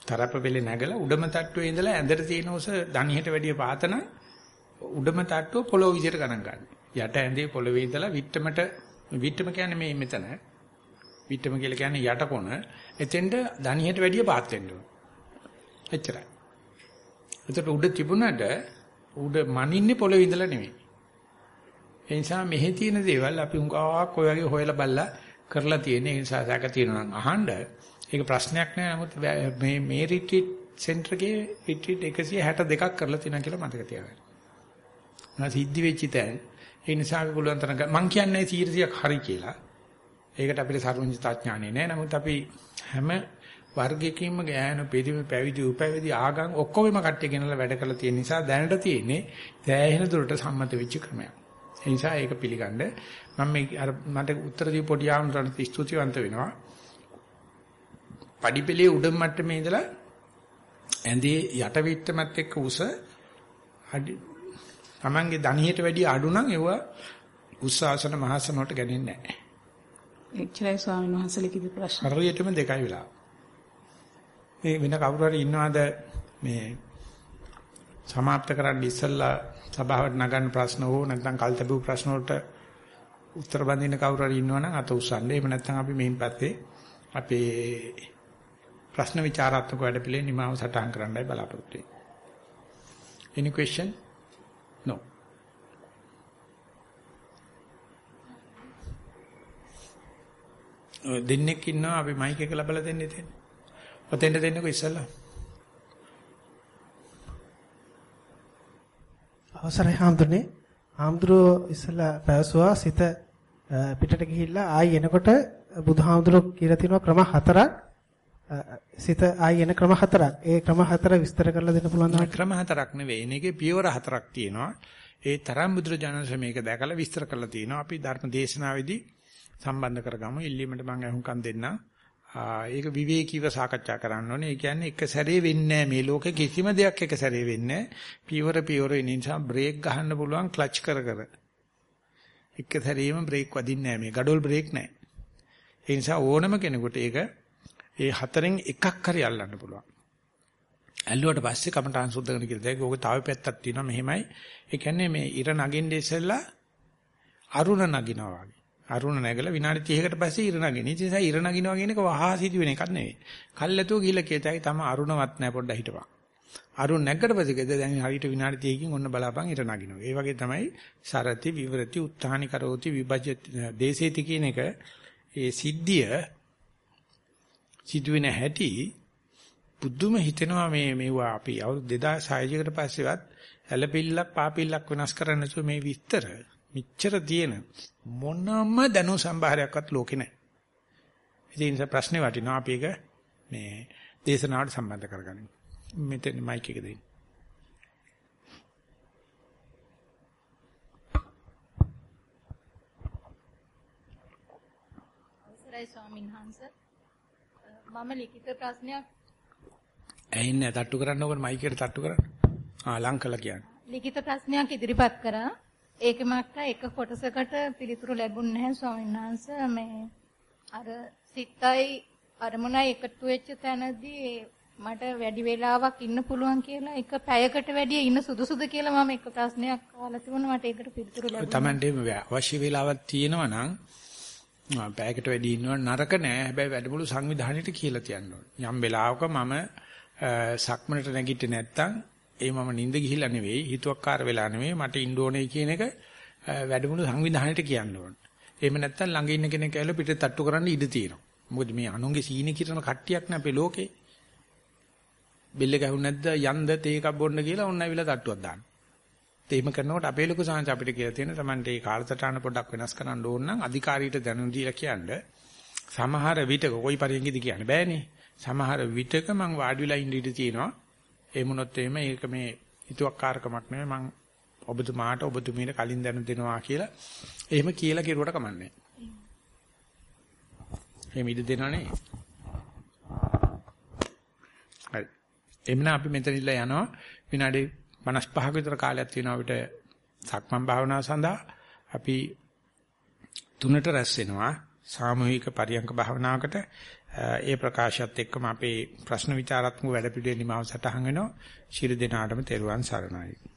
තරප්පු පෙළේ නැගලා උඩම තට්ටුවේ ඉඳලා ඇඳට තියෙන උස දණියට වැඩිය පාතන උඩම තට්ටුව පොළොව විදියට ගණන් ගන්න. යට ඇඳේ පොළවේ ඉඳලා විට්ටමට විට්ටම කියන්නේ මේ මෙතන. විට්ටම කියලා කියන්නේ යට කොන. එතෙන්ට දණියට වැඩිය පාත් වෙන්න ඕන. එච්චරයි. එතකොට උඩ තිබුණාට උඩ මනින්නේ පොළවේ ඉඳලා නෙමෙයි. ඒ නිසා මෙහි තියෙන දේවල් අපි උඟාවක් ඔය වගේ හොයලා බලලා කරලා තියෙන ඒ නිසා සාක තියෙනවා නම් අහන්න ඒක ප්‍රශ්නයක් නෑ නමුත් මේ මේ රිට්‍රීට් සෙන්ටර් එකේ රිට්‍රීට් 162ක් කරලා තියෙනවා කියලා මතක තියාගන්න. මම සිද්ධි වෙච්ච තැන ඒ නිසා අපි පුළුවන් තරම් මම කියන්නේ 100ක් හරි කියලා. ඒකට අපිට සර්වඥතා ඥානෙ නෑ නමුත් අපි හැම වර්ගයකින්ම ගෑනු පිරිමි පැවිදි උපැවිදි ආගම් ඔක්කොම කට්ටිය ගෙනලා වැඩ කරලා තියෙන නිසා දැනට තියෙන්නේ දැහැහෙන දුරට සම්මත වෙච්ච ක්‍රමයක්. ඒ නිසා ඒක පිළිගන්න. මම මේ අර මට උත්තර දීපු පොඩි ආමතුන්ට ස්තුතිවන්ත වෙනවා. පඩිපෙළේ උඩම මට්ටමේ ඉඳලා ඇඳේ යට විට්ටමත් එක්ක උස අඩි Tamange ධනියට වැඩි අඩු නම් ඒව උස්සාසන මහසනට ගන්නේ නැහැ. එච්චරයි ස්වාමීන් වහන්සේලා කිව්ව ප්‍රශ්න. හරියටම දෙකයි වෙලා. මේ වෙන කවුරු හරි ඉන්නවද මේ සමාප්ත කරන්න ඉස්සෙල්ලා සභාවට නගන්න ප්‍රශ්න හෝ නැත්නම් කල්තබු ප්‍රශ්න වලට උත්තර බඳින්න කවුරු හරි ඉන්නවනම් අත උස්සන්න. එහෙම නැත්නම් අපි මෙයින් පස්සේ අපේ ප්‍රශ්න විචාරාත්මක වැඩපිළිවෙල නිමාව සටහන් කරන්නයි බලාපොරොත්තු වෙන්නේ. Any question? No. දෙන්නෙක් ඉන්නවා අපි මයික් එක ලබලා දෙන්න ඉතින්. ඔතෙන්ට දෙන්නකෝ ඉස්සල්ලා. අවසරයි හාමුදුරනේ. හාමුදුරුවෝ ඉස්සලා පැවසුවා සිත පිටට ගිහිල්ලා ආයි එනකොට බුදුහාමුදුරුවෝ කියලා තිනවා ක්‍රම හතරක් සිත ආයි එන ක්‍රම හතරක්. ඒ ක්‍රම හතර විස්තර කරලා දෙන්න පුළුවන් නේද? ක්‍රම හතරක් නෙවෙයි. මේකේ පියවර හතරක් තියෙනවා. ඒ තරම් බුදුරජාණන්සේ මේක දැකලා විස්තර කරලා තිනවා. අපි ධර්ම දේශනාවේදී සම්බන්ධ කරගමු. ඉල්ලීමට මම අහුම්කම් දෙන්නම්. ඒක විවේකීව සාකච්ඡා කරන්න ඕනේ. ඒ කියන්නේ එක සැරේ වෙන්නේ මේ ලෝකේ කිසිම දෙයක් එක සැරේ වෙන්නේ පියවර පියවර වෙන නිසා බ්‍රේක් ගහන්න පුළුවන් ක්ලච් කර කර. එක සැරේම බ්‍රේක් වදින්නේ නැහැ මේ. gadol බ්‍රේක් නැහැ. ඒ නිසා ඕනම කෙනෙකුට ඒක ඒ හතරෙන් එකක් හරි අල්ලන්න පුළුවන්. ඇල්ලුවට පස්සේ කමටහන් සුද්ධ කරන කියලා දැන් ඕක තව පැත්තක් තියෙනවා මෙහෙමයි. ඒ කියන්නේ මේ ඉර නගින්නේ ඉස්සෙල්ලා අරුණ නගිනවා වගේ. අරුණ නැගලා විනාඩි 30කට පස්සේ ඉර නගින. ඒ නිසා ඉර නගිනවා කියන එක වහා සිදුවෙන එකක් නෙවෙයි. කල්ැතුව ගිහිල්ලා කියතයි තම අරුණවත් නැහැ පොඩ්ඩක් හිටපන්. අරුණ නැග්ගට පස්සේ කියද දැන් හරියට විනාඩි 30කින් ඔන්න බලාපන් ඉර නගිනවා. ඒ වගේ තමයි සරති විවරති උත්හානි කරෝති විභජ්‍ය දේශේති කියන එක ඒ සිද්ධිය සිදුවෙන හැටි බුදුම හිතෙනවා මේ මේවා අපි අවුරුදු 2600 කට පස්සේවත් ඇලපිල්ලක් පාපිල්ලක් වෙනස් කරන්න නැතුව මේ විස්තර මෙච්චර තියෙන මොනම දැනුම් සම්භාරයක්වත් ලෝකේ නැහැ. ඒ නිසා ප්‍රශ්නේ වටිනවා අපි ඒක මේ දේශනාවට සම්බන්ධ කරගන්න. මෙතන මයික් එක දෙන්න. අවසරයි ස්වාමීන් වහන්සේ. මම ලිඛිත ප්‍රශ්නයක් ඇයින්නේ තට්ටු කරන්න ඕකනේ මයික් එකට තට්ටු කරන්න. ආ ලං කළා කියන්නේ. ලිඛිත ප්‍රශ්නයක් ඉදිරිපත් කරා. ඒකේ මට එක කොටසකට පිළිතුරු ලැබුණ නැහැ ස්වාමීන් වහන්සේ මේ අර සිතයි අරමුණයි එකතු වෙච්ච තැනදී මට වැඩි වෙලාවක් ඉන්න පුළුවන් කියලා එක පැයකට වැඩිය ඉන්න සුදුසුද කියලා මම එක ප්‍රශ්නයක් අහලා තිබුණා මට ඒකට පිළිතුරු ලැබුණා. තමන්ට අවශ්‍ය වෙලාවක් තියෙනවා නම් පැයකට වැඩි ඉන්නව නරක නෑ. හැබැයි වැඩමුළු සංවිධානයේට කියලා තියන්න ඕනේ. යම් වෙලාවක මම සක්මනට නැගිටින්නේ නැත්තම් ඒ මම නිින්ද ගිහිල්ලා නෙවෙයි, හිතුවක්කාර වෙලා නෙවෙයි මට ඉන්න ඕනේ කියන එක වැඩමුළු සංවිධානයේට කියන්න ඕනේ. එහෙම නැත්තම් ළඟ ඉන්න කෙනෙක් ඇවිල්ලා පිටේ තට්ටු කරන්න ඉඩ තියෙනවා. මොකද මේ අනුන්ගේ සීනි කිරන කට්ටියක් නේ අපේ ලෝකේ. බෙල්ල ගැහුනේ නැද්ද යන්ද තේ එකක් බොන්න කියලා ඔන්න ඇවිල්ලා තට්ටුවක් දාන්න. එහෙම කරනකොට අපේ ලොකු සංහස අපිට කියලා තියෙන තමන්ට මේ කාලසටහන පොඩ්ඩක් වෙනස් කරන්න ඕන නම් අධිකාරියට දැනුම් දීලා කියන්නේ සමහර විටක කොයි පරියෙන්ද කියන්න බෑනේ. සමහර විටක මං වාඩි වෙලා ඉඳ ඉඳ තියෙනවා. ඒ මොනොත් එහෙම ඒක මේ හිතුවක්කාරකමක් නෙමෙයි මං ඔබතුමාට ඔබතුමීට කලින් දැනුම් දෙනවා කියලා එහෙම කියලා කිරුවට කමන්නේ. එහෙම ඉඳ දෙනවනේ. හරි. එමුන අපි මෙතන ඉල්ල යනවා විනාඩි 55ක විතර කාලයක් තියෙනවා අපිට සක්මන් භාවනාව සඳහා අපි තුනට රැස් වෙනවා සාමූහික පරියංක භාවනාවකට ඒ ප්‍රකාශයත් එක්කම අපේ ප්‍රශ්න විචාරාත්මක වැඩපිළිවෙළ නිමාව සටහන් වෙනවා. ශිරු දිනාටම තෙරුවන් සරණයි.